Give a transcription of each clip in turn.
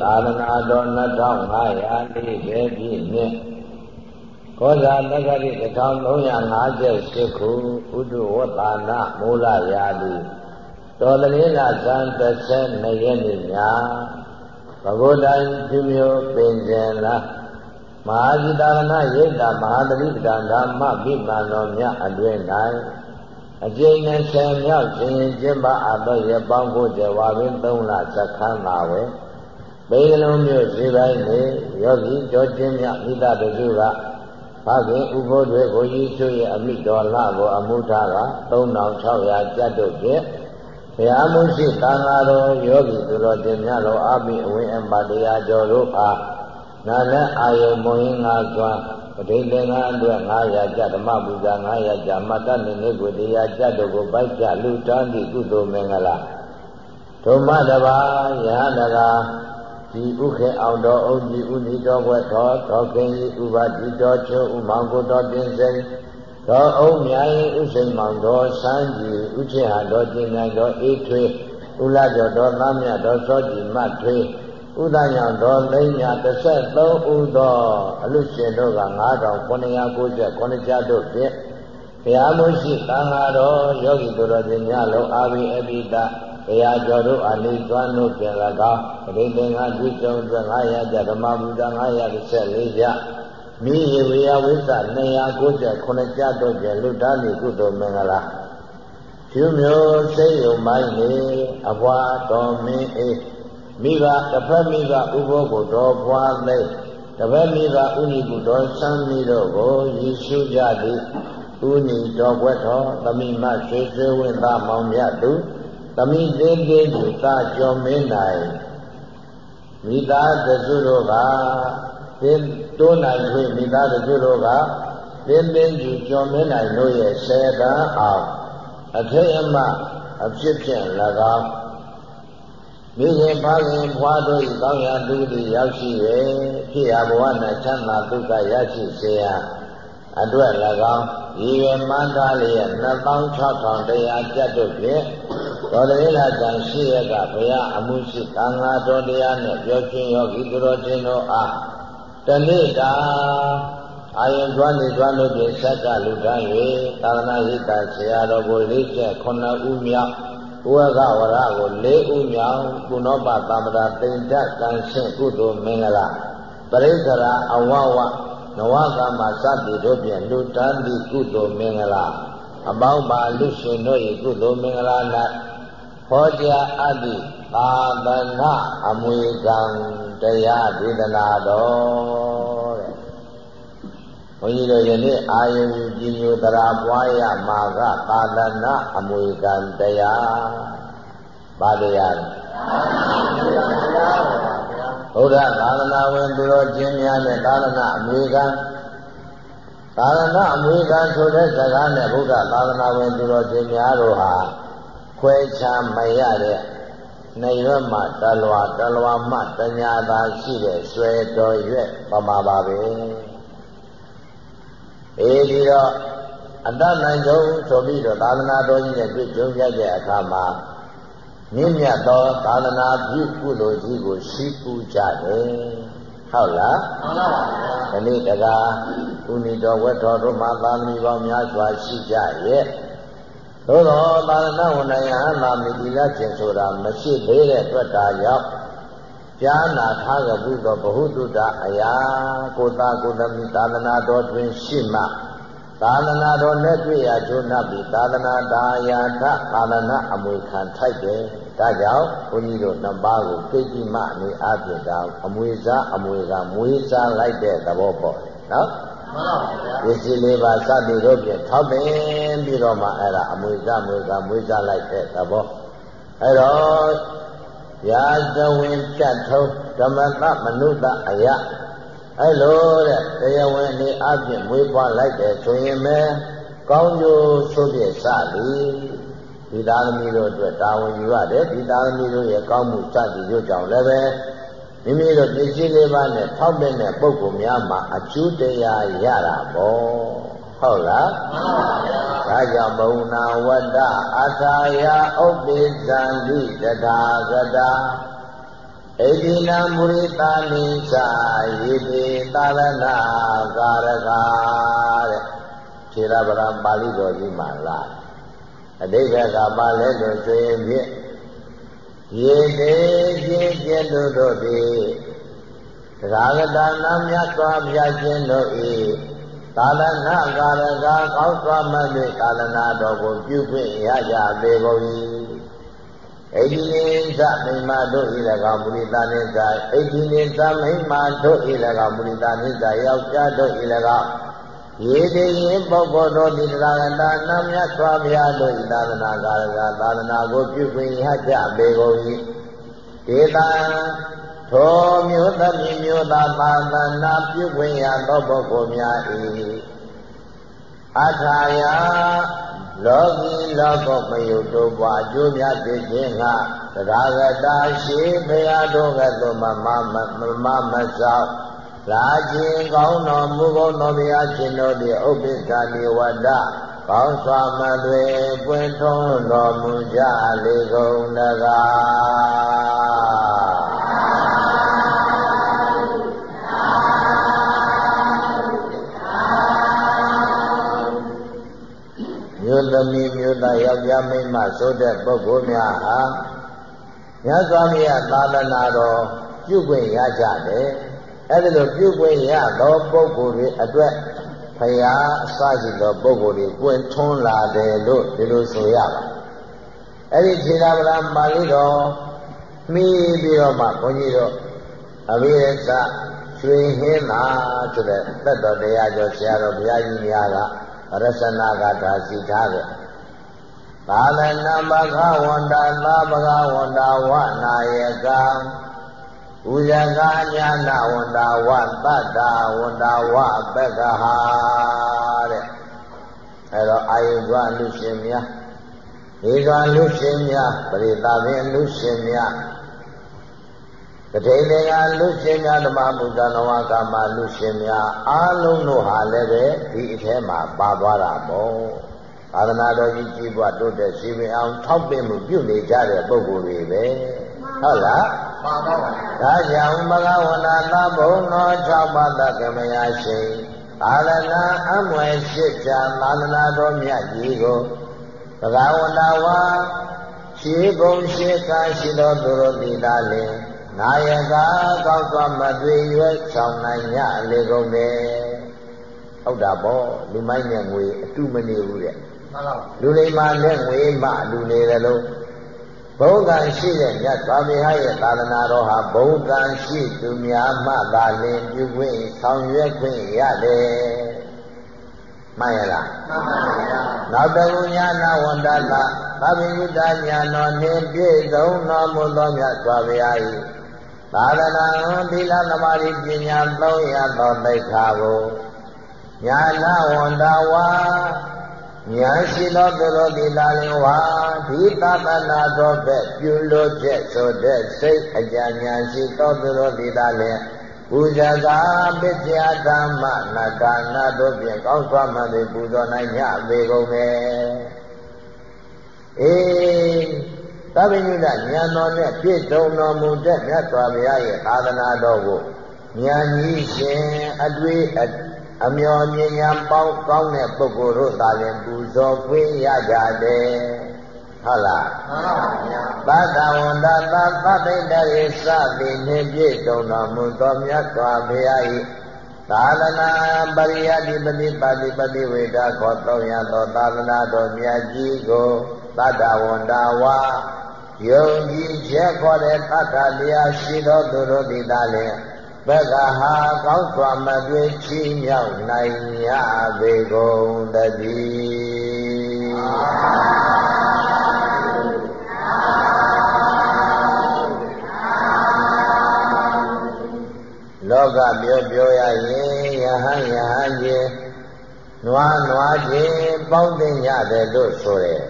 သာသနာတော်2540ပြည့်နှစ်ကောဇာတက္ကတိ1358ခုဥဒ္ဓဝတ္တနာမူလရာတိတော်တလေးလာဇန်32ရက်နေ့ညဘဂဝတိုင်းပြုမျိုးပင်ကျင်လားမဟာဇိတာရဏရိတ်တာမဟာတတိပဒံဓမ္မပိမှန်တော်မြတ်အတွင်၌အကျဉ်းနဲ့ဆယ်မြောက်ခြင်းကျင့်ပါအပ်သောရပောင်းကိုကြဝါပင်3လသက္ခန်းပါဝဲ ပေကလုံးမျိုးဈေးပိုင်းနေယောဂီကြောချင်းမြမိသားစုကဖခင်ဥဖို့တွေကိုရည်ချွေအမိတော်လှကိုအမှုထားက3600ကျပ်တို့ဖြင့်ဘုရားမှုရှိသံဃာတော်ယောဂီသူတော်တင်များလောအပိအဝိအမတရားကျော်တို့အားနာနဲ့အာယုံမွင်ငါစွာပဋိသင်္ဂအတွက်900ကျပ်ဓမ္မပူဇာ900ကျပ်မတ္တနိနေကိုတရားကျပ်တို့ကိုပိုက်ကြလူတန်းသည့်ကုသိုလ်မင်္ဂလာဓမ္မတဘာယဟန္တကာ ဒီဥခေအောင်တော်အုပ်ကြီးဥနီတော်ဘွယ်တော်တော်ခင်ကြီးဥပါတိတော်ချုံဥမောင်ကိုတော်တင်စိန်တော်အုံမြိုင်ဥစိန်မောင်တော်စန်းကြီးဥချေဟာတော်တင်နိုင်တော်အေးထွေးဥလာကျော်တော်သားမြတ်တော်စောကြည်မတ်ထွေးဥဒညောင်တော်လိမ့်ညာ33ဥသောအလူရှင်တို့က9999ကျတို့ဖြင့်ဘုရားမရှိသံဃာတော်ယောဂီတို့တော်တင်များလုံးအာဘိအပိတတ ရားကျော်တို့အနိသွမ်းတို့ပြန်၎င်းပရိသင်္ဂပြုကျုံအတွက်900ကျဓမ္မဘုဒ္ဓ914ကျမိယဝေယဝိသ298ကျတို့ပြန်လူသားမိကုသိုလ်မင်္ဂလာဖြူမျိုးစိတ်ယုံမိုင်းနေအဘွားတော်မင်းအေးမိဘတစ်ဖက်မိဘဥဘောကိုတော်ဘွားသိတစ်ဖက်မိဘဥနိကုတော်ဆမ်းမိတို့ကိုယေရှုကြသည်ဥနိတော်ဘွဲ့တော်သမိမဆွေဆွေဝင်းသားမောင်မြတ်သူ သမီးသေးသေးကိုသာကြော်မင်းနိုင်မိသားတစုတို့ကသင်တိုးနိုင်ခွင့်မိသားတစုတို့ကသင်သင်ကြီးကြော်မင်းနိုင်တို့ရဲ့ဆယ်ကံအောင်အထေအမအဖြစ်ဖြင့်၎င်းမိခင်ဖခင်ဘွားတို့၏ကောင်းရာသူသည်ရောက်ရှိ၍ဖြစ်ရာဘဝ၌ချမ်းသာဒုက္ခရရှိစေရအတွက်၎င်းရည်ရွယ်မှန်းသားလျက်26000တရားကျပ်တို့ဖြင့် တော်တည်းလာကံရှိရကဘုရားအမှုရှိသံဃာတော်တရားနဲ့ပြောချင်းယောဂီသူတော်ချင်းတို့အားတနေ့တာအာယံကျွမ်းနေကျွမ်းလို့ပြဆက်ကလူတန်း၍သာသနာ့ဟိတဆရာတော်ကို49ဦးမြောက်ဘုရားကဝရကို4ဦးမြောက်ကုနောပသမ္ပဒါတိန်တကံရှင်းကုသိုလ်မင်္ဂလာပရိစ္ဆရာအဝဝနဝကမစသည်တို့ဖြင့်လူတန်းသည့်ကုသိုလ်မင်္ဂလာအပေါင်းပါလူရှင်တို့၏ကုသိုလ်မင်္ဂလာ၌ ဟောကြားအပ်သည့်သာသနာအမွေကံတရားဒေသနာတော်တဲ့ဘုန်းကြီးတို့ယနေ့အာယုကြီးညိုတရာပွားရမှာကသာသနာအမွေကံတရားဘာတရားလဲဘုရားသာသနာဝင်သူတော်ချင်းများနဲ့သာသနာအမွေကံသာသနာအမွေကံဆိုတဲ့စကားနဲ့ဘုရားသာသနာဝင်သူတော်ချင်းများတို့ဟာ ခွဲခြားမရတဲ့နေရွက်မှတလွာတလွာမှတညာသာရှိတဲ့ဆွဲတော်ရွက်ပမာပါပဲအေးဒီတော့အတ္တနိုင်ဆုံးဆိုပြီးတော့သာသနာတော်ကြီးနဲ့တွေ့ကြုံရတဲ့အခါမှာမြင့်မြတ်သောသာသနာပြုကုသိုလ်ကြီးကိုရှိပူကြတယ်ဟုတ်လားမှန်ပါပါဘုရားဒီနေ့တကားဥနိတော်ဝတ်တော်တို့မှာသာသမီပေါင်းများစွာရှိကြရဲ့ သို့သောသာသနာဝန်ယဟနာမိတိလခြင်းဆိုတာမရှိသေးတဲ့အတွက်ဒါကြောင့်ကြားနာထားကြဘူးသောဘ ഹു တုတအရာကိုသာကိုသမီသာသနာတော်တွင်ရှိမှသာသနာတော်နဲ့တွေ့ရကျိုးနှပ်ပြီးသာသနာတာယာထသာသနာအမွေခံထိုက်တယ်ဒါကြောင့်ဘုန်းကြီးတို့နှစ်ပါးကိုသိကြည့်မှအနေအချင်းတောင်အမွေစားအမွေကမွေးစားလိုက်တဲ့သဘောပေါ့နော်မှန် ပါဗျာပစ္စည်းလေးပါစသည်တို့ဖြင့်ထောက်ပင်ပြီးတော့မှအဲ့ဒါအမွေစားမွေကမွေးစားလိုက်တဲ့သဘောအဲ့တော့ရာဇဝင်ပြတ်ထုံးဓမ္မတမနုဿအယအဲ့လိုတဲ့တရားဝင်အနေအချင်းမွေးပွားလိုက်တယ်ဆိုရင်ပဲကောင်းကျိုးဆိုပြစသည်ဒီသားသမီးတို့အတွက်တာဝန်ယူရတယ်ဒီသားသမီးတို့ရဲ့ကောင်းမှုစသည်တို့ကြောင့်လည်းပဲ မိမိတို့ပစ္စည်းလေးပါးနဲ့ထောက်တဲ့ပုဂ္ဂိုလ်များမှာအကျိုးတရားရတာပေါ့ဟုတ်လားမှန်ပါဗျာဒါကြောင့်ဘုံနာဝတ္တအထာယဥပ္ပိသံတိတထာဂတာဣတိနမုရိတာနိသာယေတိသာလနာကာရကတဲ့ခြေရဗရံပါဠိတော်ကြီးမှာလားအတိတ်ကပါလဲလို့ဆိုရင်ဖြင့် ယေတေကျေကျက်တို့တို့သည်သာဂတနာမြတ်စွာဘုရားရှင်တို့၏သာလနာကာရကကောင်းစွာမှ၍သာလနာတော်ကိုပြုခွင့်ရကြပေကုန်၏အိဒီနိသမိမတို့ဤ၎င်းမူရိတာနိသအိဒီနိသမိမတို့ဤ၎င်းမူရိတာနိသယောက်ျားတို့ဤ၎င်း ယေတိယပုဂ္ဂိုလ်တို့ဒီတရဂတနာမြတ်စွာဘုရားတို့ဤသာသနာကာရကသာသနာကိုပြုခွင့်ရကြပေကုန်၏ဒေတာထိုမျိုးသမီးမျိုးသားသာသနာပြုခွင့်ရသောပုဂ္ဂိုလ်များ၏အထာယလောကီလောကမယုတ်တို့ဘွာအကျိုးများသိခြင်းကတရားကတာရှိဘုရားတို့ကသို့မမမမမဆောက် လာခြင်းကောင်းတော်မူကုန်တော်ဘုရားရှင်တို့သည်ဥပ္ပိက္ခနိဝဒကောင်းစွာမသွေပွင့်ထွန်းတော်မူကြလေကုန်တကားမျိုးသမီးမျိုးသားယောက်ျားမိန်းမဆိုတဲ့ပုဂ္ဂိုလ်များဟာမြတ်စွာဘုရားသာသနာတော်ပြုခွင့်ရကြတယ် အဲဒီလိုပြုခွင့်ရသောပုဂ္ဂိုလ်တွေအတွက်ဖရာအစရှိသောပုဂ္ဂိုလ်တွေပွင့်ထွန်းလာတယ်လို့ဒီလိုဆိုရပါအဲ့ဒီခြေသာဗလာပါဠိတော်မှီးပြီးတော့မှဘုန်းကြီးတို့အဘိဓိသရွှေဟင်းသာဆိုတဲ့သက်တော်တရားကျော်ဆရာတော်ဘုရားကြီးများကရသနာကထာစီထားတဲ့သာလနာဘဂဝန္တာသာဘဂဝန္တာဝနာယကံ ဥဇကညာနာဝန္တာဝသတ္တဝန္တာဝပက္ခဟာတဲ့အဲတော့အာယုဇလူရှင်များဒီကလူရှင်များပရိသဗေလူရှင်များတတိလေကလူရှင်များဓမ္မမုဒ္ဒနဝကမလူရှင်များအားလုံးတို့ဟာလည်းပဲဒီအထဲမှာပါသွားတာပေါ့သာသနာတော်ကြီးကြီးပွားတိုးတက်ရှိပင်အောင်ထောက်ပံ့မှုပြုနေကြတဲ့ပုဂ္ဂိုလ်တွေပဲ ဟုတ်လားမှန်ပါပါဒါကြောင့်မဂဝနာသဘုံတော်၆ပါးသကမယာရှိသာသနာအမွယ်ရှိချာသာသနာတော်မြတ်ကြီးကိုဘဂဝနာဝါရှိဘုံရှိကားရှိတော်သူတို့ဒီသားလင်နာယကကောက်သွားမသွေရွယ်ဆောင်နိုင်ရလေကုန်တယ်ဟုတ်တာပေါ့လူမိုက်နဲ့ငွေအတုမနေဘူးတဲ့မှန်ပါလူလိမ္မာနဲ့ငွေမှလူနေတယ်လို့ ဘုံကံရှိတဲ့မြတ်စွာဘုရားရဲ့သာသနာတော်ဟာဘုံကံရှိသူများမှသာလင်ပြုခွင့်ဆောင်ရွက်ခွင့်ရတယ်မှန်ရလားမှန်ပါဗျာနောက်တကူညာနာဝန္တလသဗ္ဗညုတညာတော်နှင့်ပြည့်စုံတော်မူသောမြတ်စွာဘုရား၏သာသနာသီလသမာဓိပညာသုံးရသောသိက္ခာကိုညာနာဝန္တဝါ ညာရှိသောသူတို့ဒီလာလင်ဝါဒီသတ္တနာသောဘက်ပြုလို့ချက်ဆိုတဲ့စိတ်အကြညာရှိသောသူတို့ဒီလာလင်ပူဇာကပစ္စယဓမ္မနာကာနာတို့ဖြင့်ကောင်းစွာမှသည်ပူဇော်နိုင်ကြပေကုန်မယ်အေးသဗ္ဗညုတဉာဏ်တော်နဲ့ပြည့်စုံတော်မူတဲ့မြတ်စွာဘုရားရဲ့သာသနာတော်ကိုဉာဏ်ကြီးရှင်အတွေ့အ မျော်မြင်ညာပေါင်းကောင်းတဲ့ပုဂ္ဂိုလ်တို့သာလျှင်ပူဇော်ခွင့်ရကြတယ်ဟုတ်လားမှန်ပါဗျာသတ္တဝန္တသသဗ္ဗိတရေစသည်နှင့်ပြည့်စုံတော်မူသောမြတ်စွာဘုရား၏သာသနာပရိယတိပတိပါတိပတိဝေဒခေါ်သုံးရသောသာသနာတော်မြတ်ကြီးကိုသတ္တဝန္တဝါယုံကြည်ချက်ခေါ်တဲ့သတ္တတရားရှိသောသူတို့သည်သာလျှင် ဘဂဟာကောင်းစွာမတွေ့ချီးမြောက်နိုင်ရပေကုန်တည်းလောကပြောပြောရရင်ယဟန်ယဟန်ချင်းနွားနွားချင်းပေါင်းသိရတယ်လို့ဆိုတယ်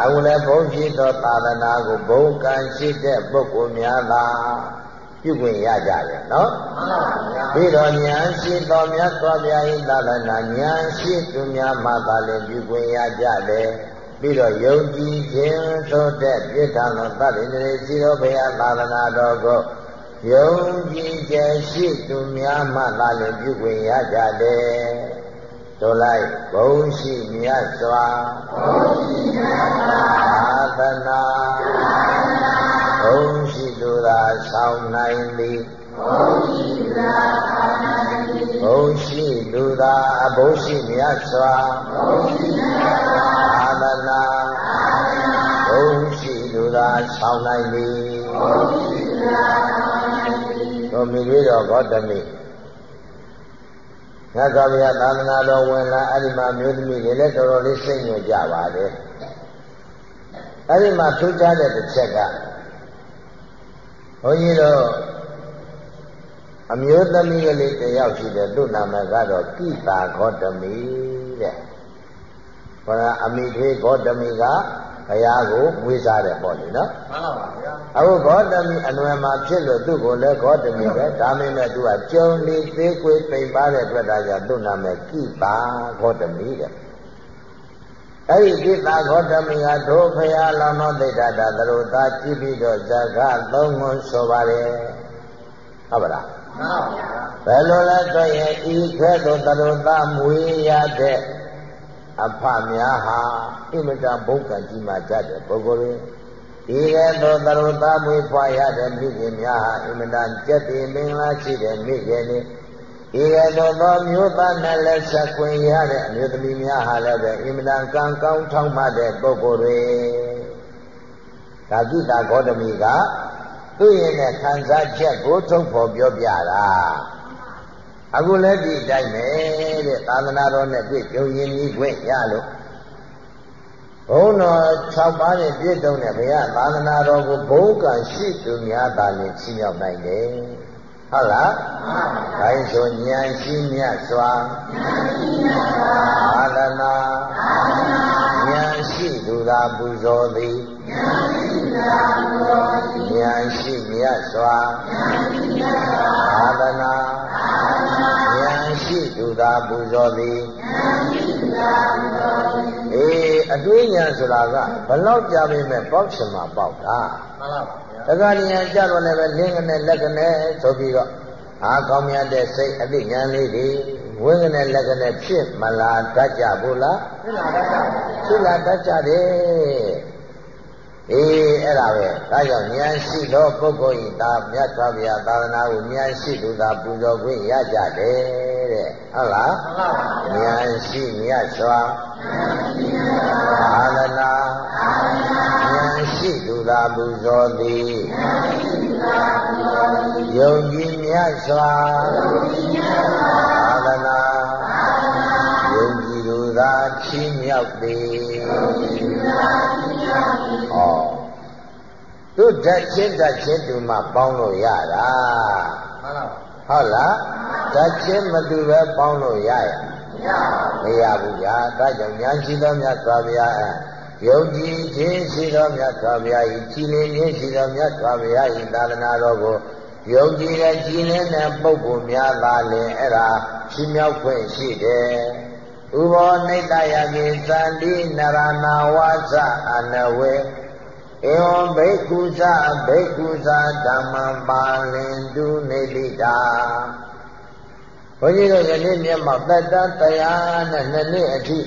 အခုလည်းဘုန်းကြီးတော်သာသနာကိုဘုံကံရှိတဲ့ပုဂ္ဂိုလ်များသာ ပြုခွင့်ရကြတယ်နော်ပြီးတော့ဉာဏ်ရှိတော်မြတ်စွာဘုရား၏သာသနာဉာဏ်ရှိသူများမှသာလည်းပြုခွင့်ရကြတယ်ပြီးတော့ယုံကြည်ခြင်းသို့တဲ့ပြစ်ထန်သောတတ္တိတွေရှိသောဘုရားသာသနာတော်ကိုယုံကြည်ခြင်းရှိသူများမှသာလျှင်ပြုခွင့်ရကြတယ်တို့လိုက်ဘုံရှိမြတ်စွာဘုံရှိမြတ်စွာသာသနာဘုံရှိ သူသာဆောင်နိုင်သည်ဘုံရှိသူသာဆောင်နိုင်သည်ဘုံရှိသူသာအဘုံရှိမြတ်စွာဘုံရှိမြတ်စွာသာသနာဘုံရှိသူသာဆောင်နိုင်သည်ဘုံရှိသူသာဆောင်နိုင်သည်တို့မိလေးတော်ဂေါတမိငါကဗျာသာသနာတော်ဝင်လာအဲ့ဒီမှာမျိုးသမီးတွေလည်းတော်တော်လေးစိတ်ညစ်ကြပါတယ်အဲ့ဒီမှာထူးခြားတဲ့တစ်ချက်က ဘုန်းကြီးတို့အမျိုးသမီးကလေးတယောက်ရှိတယ်သူ့နာမည်ကတော့ကိတာဂေါတမီတဲ့ခေါ်တာအမိထွေးဂေါတမီကဘုရားကိုမွေးစားတယ်ပေါ့လေနော်မှန်ပါပါဗျာအခုဂေါတမီအနွယ်မှာဖြစ်လို့သူ့ကိုလည်းဂေါတမီပဲဒါမင်းမဲ့သူကကြုံနေသေးကွေးပိန်ပါတဲ့အတွက်ဒါကြောင့်သူ့နာမည်ကိတာဂေါတမီတဲ့ အဲ့ဒီကိတာဂေါတမီဟာဒုဖရာလောင်းတော်သိတ္တတာသရုသားကြည့်ပြီးတော့ဇဂသုံးခုဆိုပါတယ်ဟုတ်ပါလားမှန်ပါဗျာဘယ်လိုလဲဆိုရင်ဤခဲသို့သရုသားမွေးရတဲ့အဖများဟာအင်မတန်ဘုက္ကကြီးမှကြတဲ့ပုဂ္ဂိုလ်တွေဒီကဲ့သို့သရုသားမွေးဖွားရတဲ့မိခင်များဟာအင်မတန်ကြက်တည်မင်္ဂလာရှိတဲ့မိခင်တွေ ဤကဲ့သို့သောမျိုးသားနဲ့လက်ဆက်ခွင့်ရတဲ့အမျိုးသမီးများဟာလည်းပဲအင်မတန်ကံကောင်းထောက်မှတဲ့ပုဂ္ဂိုလ်တွေဒါကိတာဂေါတမီကသူ့ရဲ့နဲ့ခံစားချက်ကိုထုတ်ဖော်ပြောပြတာအခုလည်းဒီတိုင်းပဲတဲ့သာသနာတော်နဲ့ပြည့်ကြုံရင်ကြီးခွင့်ရလို့ဘုန်းတော်6ပါးနဲ့ပြည့်စုံတဲ့ဘုရားသာသနာတော်ကိုဘုန်းကံရှိသူများသာလျှင်ချီးမြှောက်နိုင်တယ် ဟုတ်လား။ဒါဆိုဉာဏ်ရှိမြတ်စွာသာသနာဉာဏ်ရှိသူသာပူဇော်သည်ဉာဏ်ရှိမြတ်စွာသာသနာဉာဏ်ရှိသူသာပူဇော်သည် အေးအတွေးဉာဏ်ဆိုတာကဘလောက်ကြာပြီမဲ့ပေါက်ချင်မှပေါက်တာမှန်ပါပါတက္ကနိယကြတော့လည်းပဲလင်းကနေလက်ကနေဆိုပြီးတော့အားကောင်းမြတ်တဲ့စိတ်အသိဉာဏ်လေးတွေဝိင္ကနေလက်ကနေဖြစ်မလာတတ်ကြဘူးလားဖြစ်လာတတ်ကြတယ်အေးအဲ့ဒါပဲဒါကြောင့်ဉာဏ်ရှိသောပုဂ္ဂိုလ်ဤသာမြတ်စွာဘုရားသာသနာကိုဉာဏ်ရှိသူသာပူဇော်ခွင့်ရကြတယ် တဲ့ဟုတ်လားဉာဏ်ရှိမြတ်စွာသာသနာဉာဏ်ရှိသူသာပူဇော်သည်ယုံကြည်မြတ်စွာသာသနာယုံကြည်သူသာချီးမြှောက်သည်ဩသူဓာတ်ချင်းဓာတ်ချင်းတူမှပေါင်းလို့ရတာမှန်ပါဟုတ်လား ဓာတ်ချင်းမတူပဲပေါင်းလို့ရရမရဘူးဗျာဒါကြောင့်ဉာဏ်ရှိသောမြတ်စွာဘုရားယုံကြည်ခြင်းရှိသောမြတ်စွာဘုရားဤကြည်လင်ခြင်းရှိသောမြတ်စွာဘုရားဤသာသနာတော်ကိုယုံကြည်တဲ့ကြည်လင်တဲ့ပုဂ္ဂိုလ်များသာလင်အဲ့ဒါရှင်းမြောက်ခွင့်ရှိတယ်ဥဘောနိတ္တယကိသန္တိနရနာဝါစအနဝေဧဝံဘိက္ခုသဘိက္ခုသဓမ္မပါလင်တုနေတိတာ ဘုန်းကြီးတို့ယနေ့မြတ်မှာတတ္တတရားနဲ့နှစ်နှစ်အထိ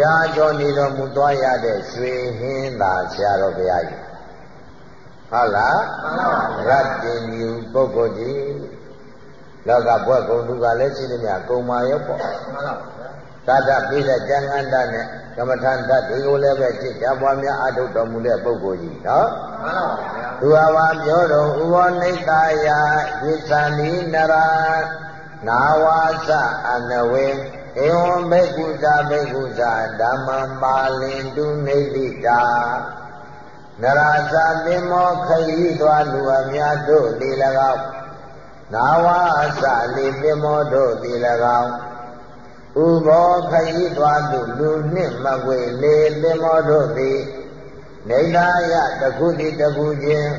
ရာကျော်နေတော်မူသွားရတဲ့ရွှေဟင်းသာဆရာတော်ဘုရားကြီးဟုတ်လားရတ္တင်ယူပုဂ္ဂိုလ်ကြီးလောကဘွဲ့ကုန်သူကလည်းရှိသမျှကုံမာရောပေါ့မှန်ပါဗျာသာတပိတဲ့ကျန်ခန္ဓာနဲ့ကမ္မထန်ဓာတ်တွေကိုလည်းပဲจิตဓာတ်ပွားများအထုတ်တော်မူတဲ့ပုဂ္ဂိုလ်ကြီးနော်မှန်ပါဗျာသူဟာပါပြောတော်ဥဘောနိတယဣသန္တိနရာ နာဝါစအနဝေဧဝံဘိက္ခုသာဘိက္ခုသာဓမ္မံပါလင်တုနေတိတာနရာဇာသင်္မောခရီးသွားလူအများတို့လေ၎င်းနာဝအစလေးသင်္မောတို့သည်၎င်းဥဘောခရီးသွားသူလူနှင့်မကွေလေသင်္မောတို့သည်နေလာယတခုတိတခုချင်း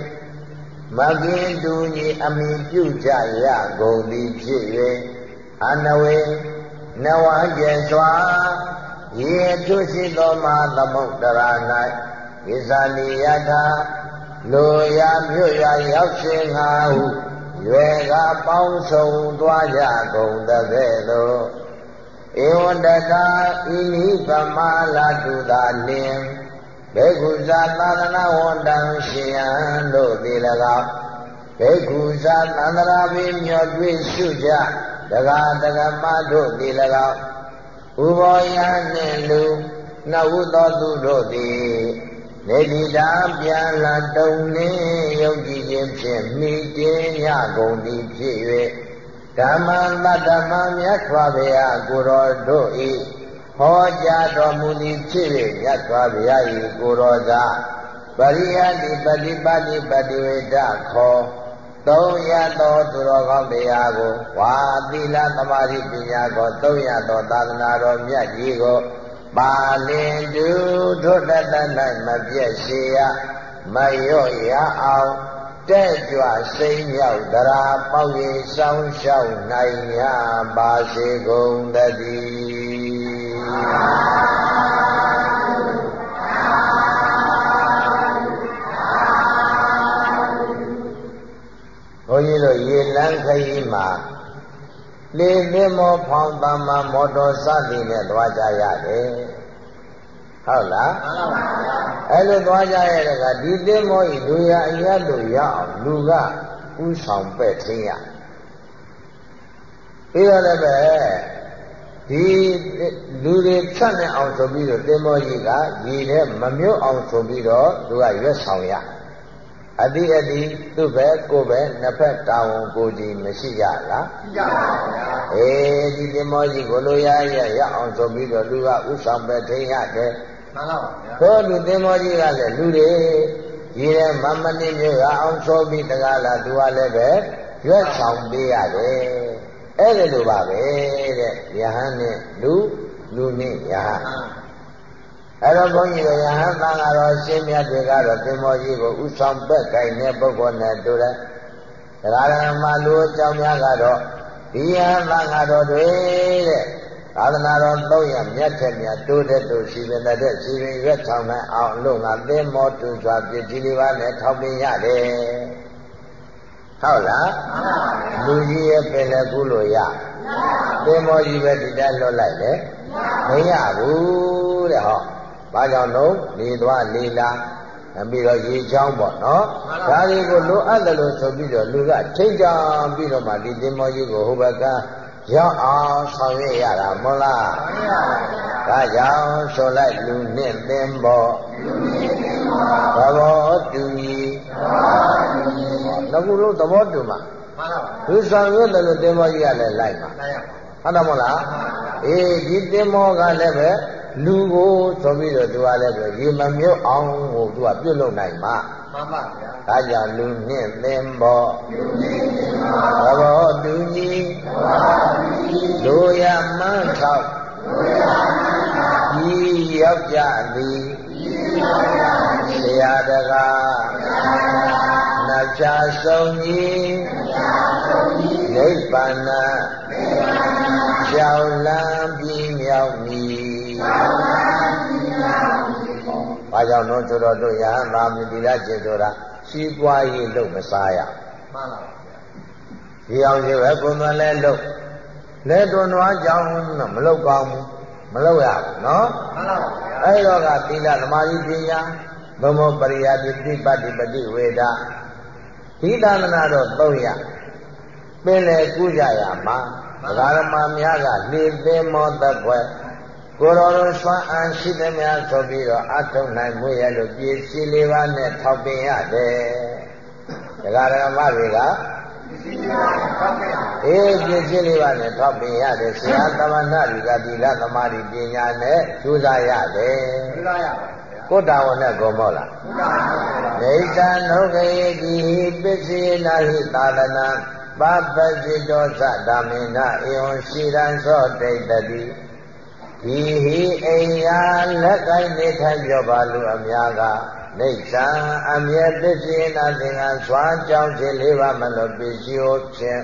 မကင်တူညီအမိပြုကြရကုန်သည်ဖြစ်၍အနဝေနဝကျစွာရေထုရှိသောမဟာသမုဒ္ဒရာ၌ဣဇာနိယထာလိုရာမြို့ရာရောက်ရှင်ငါဟုရွယ်ကပေါင်းဆောင်သွားကြကုန်တဲ့ကဲ့သို့ဧဝန္တတာဣနိပမလာတုသာလင် ဘေကုဇာသာသနာဝန္တံရှင်ယံတို့သည်၎င်းဘေကုဇာသန္တရာပိမြော်တွေ့ရှုကြတက္ကတက္ကမတို့သည်၎င်းဥဘောယနှင့်လူနှုတ်သောသူတို့သည်နေတိတာပြန်လာတုံနှင်းယုတ်ကြည်ခြင်းဖြင့်မိတင်းညကုန်သည်ဖြစ်၍ဓမ္မတတ္တမမြတ်စွာဘုရားကိုတော်တို့၏ ဟောကြားတော်မူသည်ဖြစ်၍မြတ်စွာဘုရား၏ကိုတော်သာပရိယတိပฏิပါတိပတိဝေဒခောသုံးရသောသူတော်ကောင်းတရားကိုဝါသီလသမာဓိပညာကိုသုံးရသောသာသနာတော်မြတ်ကြီးကိုပါလင်တူထွတ်တတ်၌မပြည့်စေရမရော့ရအောင်တဲ့ကြွစိမ့်မြောက်တရားပေါက်ရည်ဆောင်ရှောက်နိုင်ရပါစေကုန်တည်း ဘုန်းကြီးတို့ရေလန်းခရီးမှာလေသင်းမောဖောင်းတမ္မာမော်တော်စသည်နဲ့သွားကြရတယ်ဟုတ်လားမှန်ပါဗျာအဲ့လိုသွားကြရတဲ့ကဒီသင်းမောဤလူရအရတ်လို့ရအောင်လူကဥဆောင်ပဲ့ထင်းရပြီးတော့လည်းပဲ ဒီလူတွေဖြတ်နေအောင်ဆိုပြီးတော့သင်းမောကြီးကရေထဲမမြုပ်အောင်ဆိုပြီးတော့သူကရွက်ဆောင်ရအတိအတိသူ့ပဲကိုယ်ပဲနှစ်ဖက်တာဝန်ကိုကြည့်မရှိကြလားရှိကြပါဗျာအေးဒီသင်္ဘောကြီးကိုလိုရရရအောင်ဆိုပြီးတော့လူကဥဆောင်ပဲထိရတယ်မှန်ပါဗျာဘို့လူသင်္ဘောကြီးကလည်းလူတွေဒီထဲမမနစ်မျိုးရအောင်ဆိုပြီးတကားလားသူကလည်းပဲရွက်ဆောင်ပေးရတယ် အဲ့ဒီလိုပါပဲတဲ့ယဟန်နဲ့လူလူနဲ့ယဟန်အဲ့တော့ဘုန်းကြီးတို့ယဟန်သံဃာတော်ရှင်မြတ်တွေကတော့သင်္ဘောကြီးကိုဥဆောင်ပက်ကင်တဲ့ပုဂ္ဂိုလ်နဲ့တူတယ်။ဒါကြရမလူအကြောင်းများကတော့ဒီယဟန်သံဃာတော်တွေတဲ့သာသနာတော်300မြတ်ထက်မြတ်တိုးတဲ့တိုးရှိပင်တဲ့ရှိပင်ရွက်ထောင်နိုင်အောင်လို့ငါသင်္ဘောတူစွာပြည့်ကြီးလေးပါနဲ့ထောက်ပင်ရတယ်။ ဟုတ်လား။လူကြီးရဲ့ပင်လည်းကုလို့ရ။သင်္ဘောကြီးပဲဒီတိုင်းလွတ်လိုက်လေ။မရဘူးတဲ့ဟော။ဘာကြောင့်လို့နေသွားလေလာပြီးတော့ရေချောင်းပေါ့နော်ဒါတွေကိုလိုအပ်တယ်လို့ဆိုပြီးတော့လူကထိတ်ကြပြီးတော့မှဒီသင်္ဘောကြီးကိုဟိုဘက်ကရောက်အောင်ဆောင်ရွက်ရတာမဟုတ်လားဒါကြောင့်ဆိုလိုက်လူနဲ့သင်္ဘောသဘောတူကြီး သဘောတူကြီးငါတို့သဘောတူမှာမှန်ပါပါသူဆောင်ရွက်တယ်လို့သင်္ဘောကြီးကလည်းလိုက်ပါဟုတ်တယ်မဟုတ်လားအေးဒီသင်္ဘောကလည်းပဲလူကိုဆိုပြီးတော့သူကလည်းပဲရေမမြုပ်အောင်ကိုသူကပြုတ်လုပ်နိုင်မှာမှန်ပါဗျာဒါကြောင့်လူနှင့်သင်္ဘောလူနှင့်သင်္ဘောသဘောတူညီသဘောတူညီလူရမန်းထောက်လူရမန်းထောက်ဤရောက်ကြသည်ဤရောက်ကြသည်ဆရာတကားဆရာတကားနတ် ချဆုံးကြီးနတ်ချဆုံးကြီးနိဗ္ဗာန်နိဗ္ဗာန်ကြောင်းလန်းပြီးမြောက်မည်ဘာကြောင့်လို့ဆိုတော့တို့ယဟန်သာမတိလာကျင်ဆိုတာရှိပွားရေးလို့မစားရမှန်ပါဗျာဒီအောင်ရှိပဲကိုယ်မလဲလို့လဲတွန်သွားကြောင်းမလောက်ကောင်းဘူးမလောက်ရဘူးနော်မှန်ပါဗျာအဲ့တော့ကသီလသမာဓိပညာသမ္မောပရိယာတိတိပတ္တိပတိဝေဒ ဒီသာသနာတော့၃ရပင်လေကုကြရမှာဗဂရမများကလေသင်းမောသက်ွယ်ကိုတော်တို့ဆွမ်းအားရှိသမျှဆိုပြီးတော့အထုံနိုင်မွေရလို့ပြည်စည်းလေးပါးနဲ့ထောက်ပင်ရတယ်။ဒကာဒကာမတွေကအေးပြည့်စည်လေးပါးနဲ့ထောက်ပင်ရတယ်ဆရာသမဏတွေကသီလသမာဓိပညာနဲ့ကျူးစားရတယ်။ကျူးစားရပါ ကိုတာဝန်နဲ့ကိုမောလားနေသံနုခေတိပစ္စေနာဟိသာသနာပပစိတောသဓမ္မေနဧဝံရှိရန်သောဒိဋ္ဌတိဒီဟိအိယာလက်ကိုင်းနေထိုင်ပြောပါလူအများကနေသံအမြဲသစ္စေနာသင်္ကန်းစွာကြောင်းခြင်းလေးပါမလို့ပစ္စည်းဖြင့်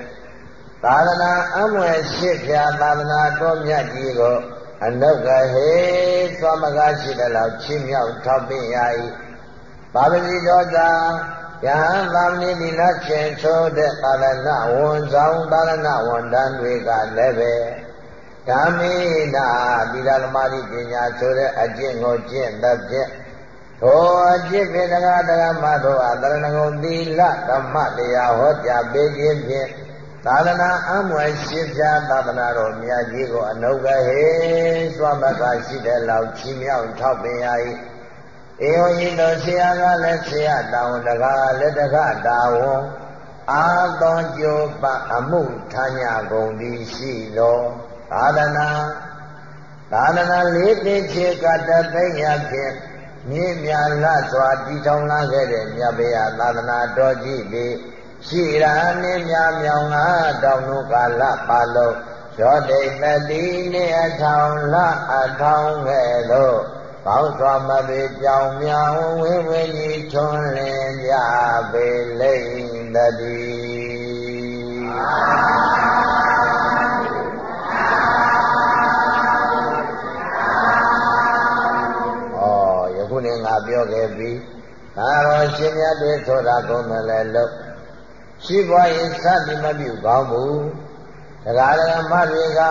သာသနာအမွယ်ရှိဖြာသာသနာတော်မြတ်ကြီးကို အနုကဟေသောမကားရှိတယ်လို့ချင်းမြောက်ထောက်ပင်ရ၏ဘာပတိတော်သာယဟန်သာမဏေဒီလရှင်ချိုးတဲ့သာရဏဝန်ဆောင်သာရဏဝန်တန်းတွေကလည်းပဲဓမ္မိနာသီလဓမ္မတိပညာဆိုတဲ့အကျင့်ကိုကျင့်တတ်ဖြင့်ထိုအကျင့်ဖြင့်တရားတရားမှတို့အတရဏဂုံသီလဓမ္မတရားဟောကြားပေးခြင်းဖြင့် သာသနာအမွယ်ရှိပြသာသနာတော်မြတ်ကြီးကိုအနုကဟေသွမ်းမကရှိတဲ့လောက်ချီးမြှောက်ထောက်ပင်ရ၏အေဟောဤတော်ဆရာကလည်းဆရာတာဝန်တကားလည်းတကားတာဝန်အာသောကြိုးပအမှုထညာကုန်သည်ရှိလောသာသနာသာသနာလေးသိချေကတသိညာဖြင့်မြင့်မြတ်လစွာတည်ထောင်လာခဲ့တဲ့မြတ်ဗျာသာသနာတော်ကြီးသည် ရှိရာနှင်းများမြောင်ငါတောင်တို့ကာလပါလုံးရောတိတ်မတိနေအထောင်လအထောင်ခဲ့လို့ပေါင်းစွာမပေပြောင်မြောင်ဝင်းဝင်းကြီးထွန်းလင်းကြပေလိမ့်တည်းခုနေငါပြောခဲ့ပြီဒါတော့ရှင်မြတ်တွေဆိုတာကုန်တယ်လေလို့ ရှိပွားရင်စသည်မပြုကောင်းဘူးတရားဓမ္မတွေက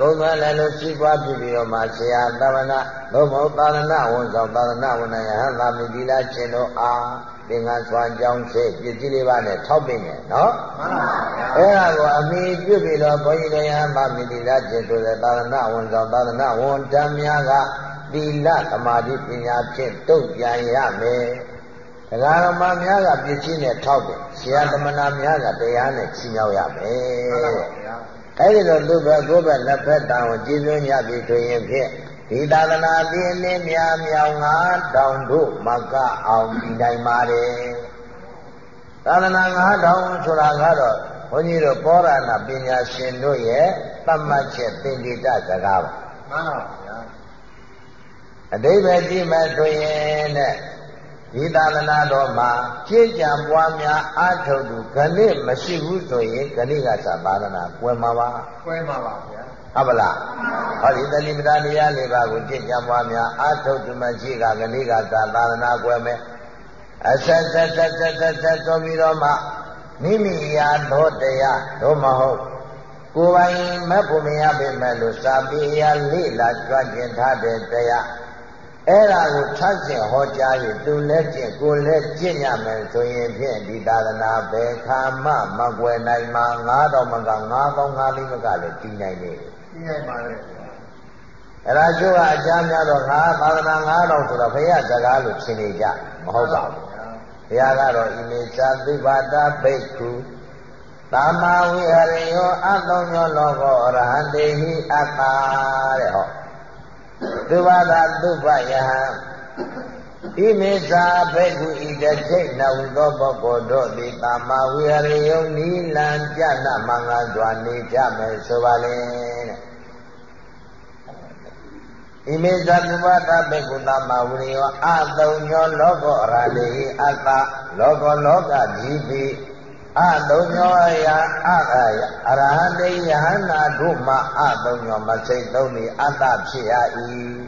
ဂုံသွားလည်းလို့ရှိပွားပြုပြီးတော့မှဆရာသဗ္ဗနာသို့မဟုတ်သာသနာဝန်ဆောင်သာသနာဝန်နိုင်ဟန်သာမိတိလာရှင်တို့အားသင်္ကန်းဆွမ်းကြောင်းစေပြည့်စည်လေးပါးနဲ့ထောက်ပင်တယ်နော်မှန်ပါဗျာအဲ့ဒါကိုအမိပြုပြီးတော့ဘုန်းကြီးတွေဟန်သာမိတိလာရှင်တို့ရဲ့သာသနာဝန်ဆောင်သာသနာဝန်တမ်းများကသီလသမာဓိပညာဖြင့်တုတ်ပြန်ရမယ် တရားတော်မှာများကပြည့်ချင်းနဲ့ထောက်တယ်ဆရာသမဏများကတရားနဲ့ချီးမြှောက်ရမယ်တဲ့အဲဒီတော့သူ့ဘက်ကိုယ်ဘက်လက်ဖက်တောင်ကြည်စွန်းရပြီဆိုရင်ဖြင့်ဒီသာသနာတည်နေများမြောင်ငါတောင်တို့မကအောင်ပြီးနိုင်ပါတယ်သာသနာ9000ဆိုတာကတော့ဘုန်းကြီးတို့ပောရဏပညာရှင်တို့ရဲ့သတ်မှတ်ချက်သင်္ကေတစကားပါမှန်ပါဗျာအတိပ္ပယ်ကြည့်မယ်ဆိုရင်တဲ့ ဒီသာသနာတော်မှာကြည်ကြံပွားများအားထုတ်သူခဏိမရှိဘူးဆိုရင်ခဏိကသာသာသနာကွယ်မှာပါကွယ်မှာပါဗျာဟုတ်ပါလားဟောဒီတတိပဒတရားလေးပါကိုကြည်ကြံပွားများအားထုတ်သူမရှိကခဏိကသာသာသနာကွယ်မယ်အဆက်ဆက်ဆက်ဆက်ဆက်ဆက်ဆိုပြီးတော့မှမိမိရာသောတရားတို့မဟုတ်ကိုယ်ပိုင်မဖို့မရပေမဲ့လို့စာပေရာလေ့လာကြွကျင်ထားတဲ့တရား အဲ့ဒါကိုထပ်ဆင့်ဟောကြားရင်သူလည်းကျင့်ကိုယ်လည်းကျင့်ရမယ်ဆိုရင်ဖြင့်ဒီသာသနာဘယ်ခါမှမကွယ်နိုင်မှာ9000မက9000ငါးလိမကလည်းကြီးနိုင်တယ်ကြီးနိုင်ပါလေအဲ့ဒါကျိုးကအကြမ်းများတော့ငါသာသနာ9000ဆိုတော့ဘုရားစကားလို့ရှင်းနေကြမဟုတ်ပါဘူးဘုရားကတော့ဣမေသာသုဘာတာဘိက္ခုသမ္မာဝိဟရိယောအသုံးညောလောကောအရဟံတေဟိအတ္တာတဲ့ဟော သူဘာသာသူပယဟံဣမေသာဘေကုဣတထိတ်နဝသောပုဂ္ဂိုလ်တို့သည်တမ္မာဝိဟရိယုံနိလံကြနမင်္ဂစွာနေကြမယ်ဆိုပါလေတဲ့ဣမေသာသူဘာသာဘေကုတမ္မာဝိဟရိယောအတုံညောလောကောအရာလေအတ္တလောကောလောကကြီးပြီး အသုံးညောယအအယအရဟတေယဟနာတို့မှအသုံးညောမစိတ်သုံးသည်အတ္တဖြစ်ရ၏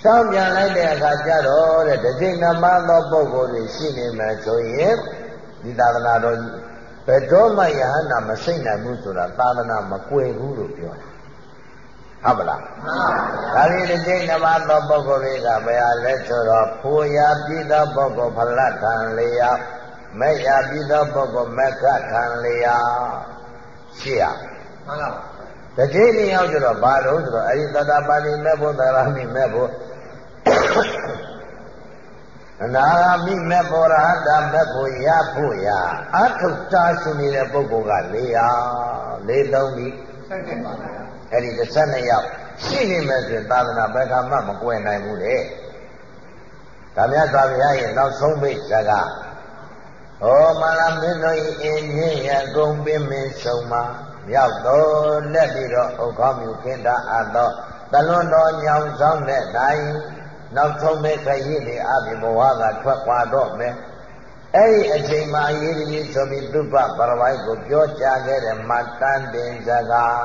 ဖြောင်းပြန်လိုက်တဲ့အခါကျတော့တဲ့တတိနမသောပုဂ္ဂိုလ်တွေရှိနေမယ်ဆိုရင်ဒီသာသနာတော်ကြီးဘယ်တော့မှယဟနာမစိတ်နိုင်ဘူးဆိုတာသာသနာမကွယ်ဘူးလို့ပြောတာဟုတ်ပါလားမှန်ပါဗျာဒါပြီးတစ်ချိန်နမသောပုဂ္ဂိုလ်တွေကဘယ်ဟာလဲဆိုတော့ဖိုးရာပြည်သောပုဂ္ဂိုလ်ဖလတ်ခံလျောက် မဲ့ရပြီးသောပုဂ္ဂိုလ်မက္ခခံလျာရှိရမှန်ပါတတိယရောက်ကြတော့ဘာလို့ဆိုတော့အဲဒီသတ္တပါဠိမဲ့ဖို့သရမိမဲ့ဖို့အနာဂါမိမဲ့ဖို့ရဟတမဲ့ဖို့ရဖို့ရအထုတာရှင်နေတဲ့ပုဂ္ဂိုလ်က၄ရာ၄သုံးပြီဆက်တယ်ပါဗျာအဲ့ဒီ12ယောက်ရှိနေမယ်ဆိုရင်သာသနာဘယ်ခါမှမကွယ်နိုင်ဘူးလေဒါမြတ်စွာဘုရားရဲ့နောက်ဆုံးပိတ်ဇာက ဟောမလာမင်းတို့ဤအင်းကြီးရကုံပင်မင်းဆုံးမှာမြောက်တော်လက်ပြီးတော့ဥက္ခမြူခင်းတာအပ်သောတလွန်တော်ညောင်ဆောင်တဲ့တိုင်နောက်ဆုံးမဲ့ခရီးတွေအပြင်ဘဝကထွက်ခွာတော့မယ်အဲ့ဒီအချိန်မှာအရေးကြီးဆိုပြီးသုဘပရဝိုက်ကိုပြောကြားခဲ့တဲ့မတန်တင်စကား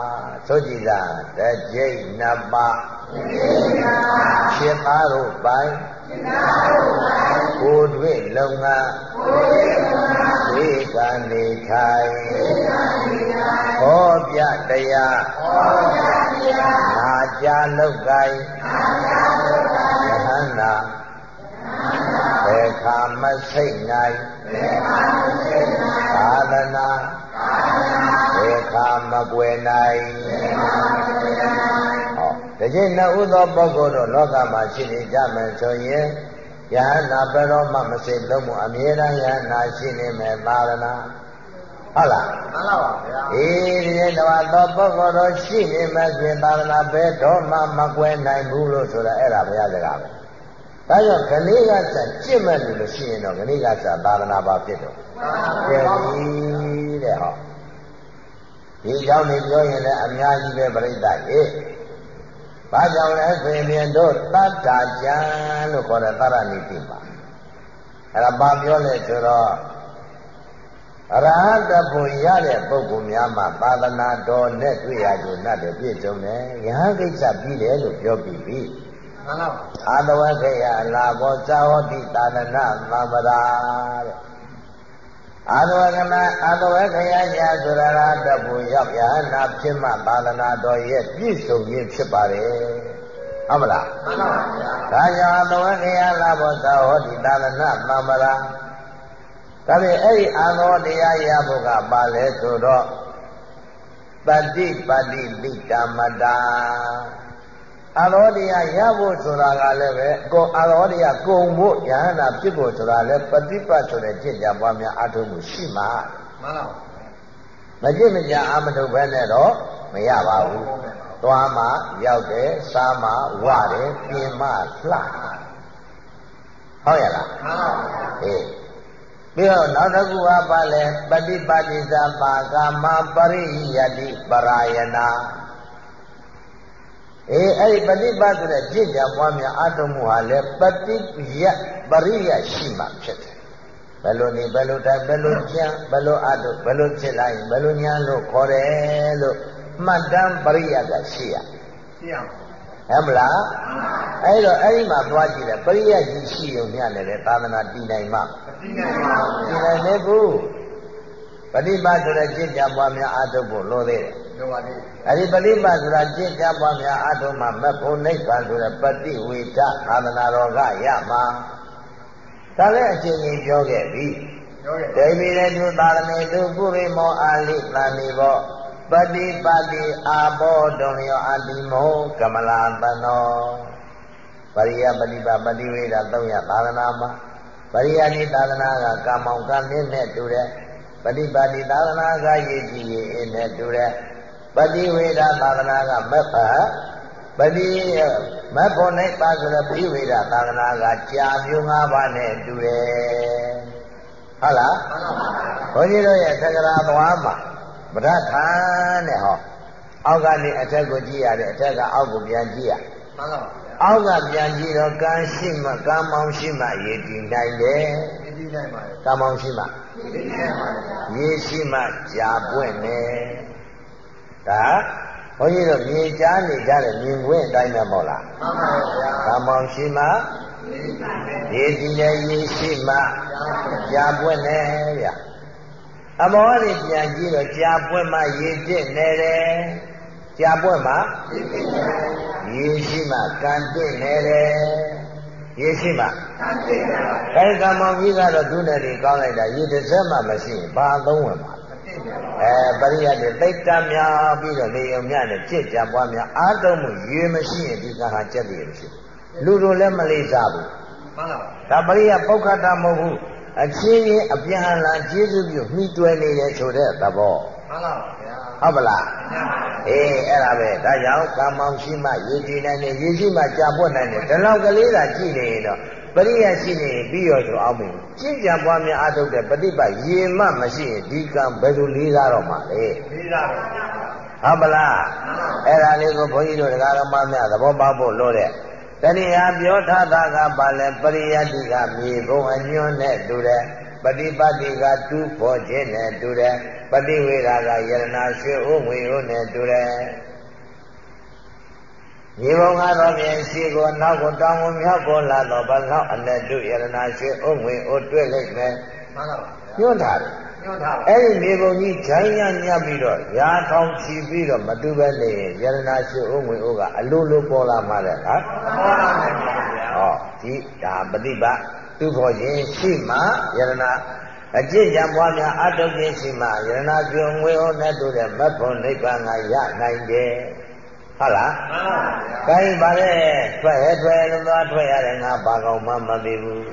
ဆိုကြည်သာတကြိတ်နပဖြစ်သားတို့ပိုင် ကိုယ်တွေ့လုံငန်းဝိကနေထိုင်ဟောပြတရားနာကြလောက်ကိုင်ယဟန္တာဘေခာမစိတ်နိုင်သာသနာဘေခာမကွယ်နိုင်ဟောတကယ်နှစ်ဦးသောပုဂ္ဂိုလ်တို့လောကမှာရှိနေကြမယ်ဆိုရင် ယဟနာဘယ်တော့မှမစိတ်လုံးမှုအမြဲတမ်းယဟနာရှိနေမယ်သာသနာဟုတ်လားမှန်ပါပါဗျာအေးဒီတော့သောပုဂ္ဂိုလ်တို့ရှိနေမယ်ဆိုရင်သာသနာဘယ်တော့မှမကွယ်နိုင်ဘူးလို့ဆိုတာအဲ့ဒါဘုရားစကားပဲဒါကြောင့်ခဏိကစကြင့်မဲ့လို့ရှိရင်တော့ခဏိကစသာသနာပါဖြစ်တော့ပြည့်ပြီတဲ့ဟောဒီကြောင့်နေပြောရင်လည်းအများကြီးပဲပြိဿရေ ဘာကြောင့်လဲဆိုရင်တို့တတ္တာကြံလို့ခေါ်တဲ့သရဏိတိပါအဲ့ဒါဘာပြောလဲဆိုတော့အရဟတဖို့ရတဲ့ပုဂ္ဂိုလ်များမှာသာသနာတော်နဲ့တွေ့ရကြနဲ့ပြည့်စုံတယ်။ယဟန်ကိစ္စပြီးတယ်လို့ပြောပြီးပြီမှန်ပါပါ။အာတဝခေယလာဘောဇာဝတိသာသနာသမ္ပရာတဲ့။ အာတဝကနာအာတဝခေယညာဆိုတာရတဖို့ရောက်ယဟနာဖြစ်မှသာသနာတော်ရဲ့ပြည့်စုံခြင်းဖြစ်ပါတယ်။ဟုတ်မလား။မှန်ပါပါဗျာဒါကြောင့်အတဝခေယလာဘောသာဟောတိသာသနာသမ္ပရာဒါဖြင့်အဲ့ဒီအာသောတရားရဖို့ကပါလဲဆိုတော့ပฏิပတိတိတမတာ အာသောတရားရဖို့ဆိုတာကလည်းပဲကိုအာသောတရားကုံဖို့ယဟနာဖြစ်ဖို့ဆိုတာလည်းပฏิပတ်ဆိုတဲ့ကြင်ကြံပွားများအထုံးမှုရှိမှာမှန်ပါပါမကြည့်မကြအာမထုတ်ဘဲနဲ့တော့မရပါဘူးသွားမှရောက်တယ်စားမှဝတယ်ပြင်မှလှဟုတ်ရလားမှန်ပါပါအေးပြီးတော့နောက်တစ်ခုကပါလဲပฏิပါတိသပါကာမပရိယတိပရာယနာ အေးအဲ့ဒီပฏิပတ်ဆိုတဲ့ကြင်ကြံပွားများအထုံးမှုဟာလဲပฏิယပရိယရှိမှဖြစ်တယ်ဘယ်လိုနေဘယ်လိုတိုင်းဘယ်လိုကြံဘယ်လိုအထုဘယ်လိုဖြစ်လိုက်ဘယ်လိုညာလို့ခေါ်တယ်လို့မှတ်တမ်းပရိယကရှိရ ရှင်းအောင် ဟဲ့မလားအဲ့တော့အဲ့ဒီမှာသွားကြည့်တယ်ပရိယကြီးရှိုံညလည်းသာသနာတည်နိုင်မှာ မသိနိုင်ပါဘူး ဒီလည်းလည်းဘူးပฏิပတ်ဆိုတဲ့ကြင်ကြံပွားများအာထုပ်ဖို့လိုသေးတယ် တို့ပါသေး ။ အဲဒီပฏิပတ်ဆိုတာကြင်ကြံပွားများအာထုပ်မှာမက်ဖို့နိဗ္ဗာန်ဆိုတဲ့ပฏิဝေဒသာသနာတော်ကရမှာ။ဒါလည်းအချင်းချင်းပြောခဲ့ပြီ ပြောရ ။ဒိဗေရတုသာရမေတုပုရိမောအာလိတန်ဒီဘောပฏิပတ်တိအာဘောတုံယောအတိမောကမလာတနောပရိယပฏิပတ်ပฏิဝေဒသုံးရသာသနာမှာပရိယတိသာသနာကကာမောင်ကမင်းနဲ့တူတယ်ပฏิပါတိသာသနာကရည်ကြည်ရေးအင်းနဲ့တူတယ် ပတိဝေဒသာသနာကမက်ဖာပတိမက်ဖို့နိုင်ပါဆိုတဲ့ပတိဝေဒသာသနာကကြာမျိုး၅ပါးနဲ့တူတယ်ဟုတ်လားဘုန်းကြီးတို့ရဲ့သက္ကရာသွားမှာပဋ္ဌာန်းနဲ့ဟောအောက်ကနေအထက်ကိုကြည့်ရတယ်အထက်ကအောက်ကိုပြန်ကြည့်ရမှန်ပါပါအောက်ကပြန်ကြည့်တော့ကံရှိမှကံမောင်ရှိမှရည်တည်နိုင်တယ်ရည်တည်နိုင်ပါလေကံမောင်ရှိမှရည်တည်နိုင်ပါလေရည်ရှိမှကြာပွင့်တယ် ဒါဘုန်းကြီးတို့မြေကြားနေကြတဲ့မြင်ကွင်းအတိုင်းပဲမဟုတ်လားမှန်ပါဗျာကံမောင်ရှိမှရည်တည်တယ်ရည်ရှိမှကြာပွင့်တယ်ဗျအမောတွေပြန်ကြည့်တော့ကြာပွင့်မှရည်တည်နေတယ်ကြာပွင့်မှရည်ရှိမှကံတည်နေတယ်ရည်ရှိမှအဲကံမောင်ကြီးကတော့သူနဲ့ဒီကောင်းလိုက်တာရည်တစ်စက်မှမရှိရင်ဘာအသုံးဝင်ပါလဲမသိနိုင်ပါ အဲပရိယတ်တွေတိတ်တများပြီးတော့လေယုံမြနဲ့ကြစ်ကြပွားများအားတုံးမှုရွေမရှိရင်ဒီကံဟာကြက်တည်မရှိဘူးလူတို့လည်းမလေးစားဘူးမှန်ပါပါဒါပရိယတ်ပုဂ္ဂတာမဟုတ်ဘူးအချင်းချင်းအပြန်အလှန်ကျေးဇူးပြုမှီတွယ်နေတယ်ဆိုတဲ့သဘောမှန်ပါပါဗျာဟုတ်ပလားမှန်ပါပါအေးအဲ့ဒါပဲဒါကြောင့်ကံမောင်ရှိမှရည်တည်နိုင်တယ်ရည်ရှိမှကြာပွက်နိုင်တယ်ဒီလောက်ကလေးသာကြည့်နေရင်တော့ ပရိယတ်ရှိနေရင်ပြီးရောဆိုအောင်မင်းကျင့်ကြံပွားများအထုတ်တဲ့ပฏิပတ်ရေမမရှိရင်ဒီကံဘယ်လိုလေးစားတော့မှာလဲ လေးစားပါ ဟုတ်ပလားအဲ့ဒါလေးကိုဘုန်းကြီးတို့တရားတော်မှများသဘောပေါက်ဖို့လို့တဲ့တဏှာပြောထားတာကပါလဲပရိယတ်တိကမြေဘုံအညွန်းနဲ့တူတယ်ပ ฏิပတ်တိကတူးဖို့ခြင်းနဲ့တူတယ်ပฏิဝေဒကယရနာရွှေဥငွေဥနဲ့တူတယ် မြေပုံကတော့မြင်ရှိကိုနောက်ကိုတောင်းကိုမြောက်ကိုလာတော့ဘလောက်အနဲ့တူယရနာရွှေဥငွေဥတွေ့လိုက်မယ်မှန်ပါပါညွှန်ထားတယ်ညွှန်ထားပါအဲ့ဒီမြေပုံကြီးဂျိုင်းညညပြီးတော့ရာထောင်ချီပြီးတော့မတူပဲနေရင်ယရနာရွှေဥငွေဥကအလိုလိုပေါ်လာမှလည်းဟာပေါ်လာနိုင်ပါဗျာဟောဒီဒါပฏิပတ်သူဖို့ရင်ရှိမှယရနာအကျင့်ကြံပွားများအတုခြင်းရှိမှယရနာကျွငွေဟောနဲ့တူတဲ့မတ်ဖို့နိဗ္ဗာန်ကရနိုင်တယ် ဟုတ်လားမှန်ပါဗျာကိုင်းပါလေထွက်ရဲထွက်လို့သွားထွက်ရတယ်ငါဘာကောင်မှမသိဘူး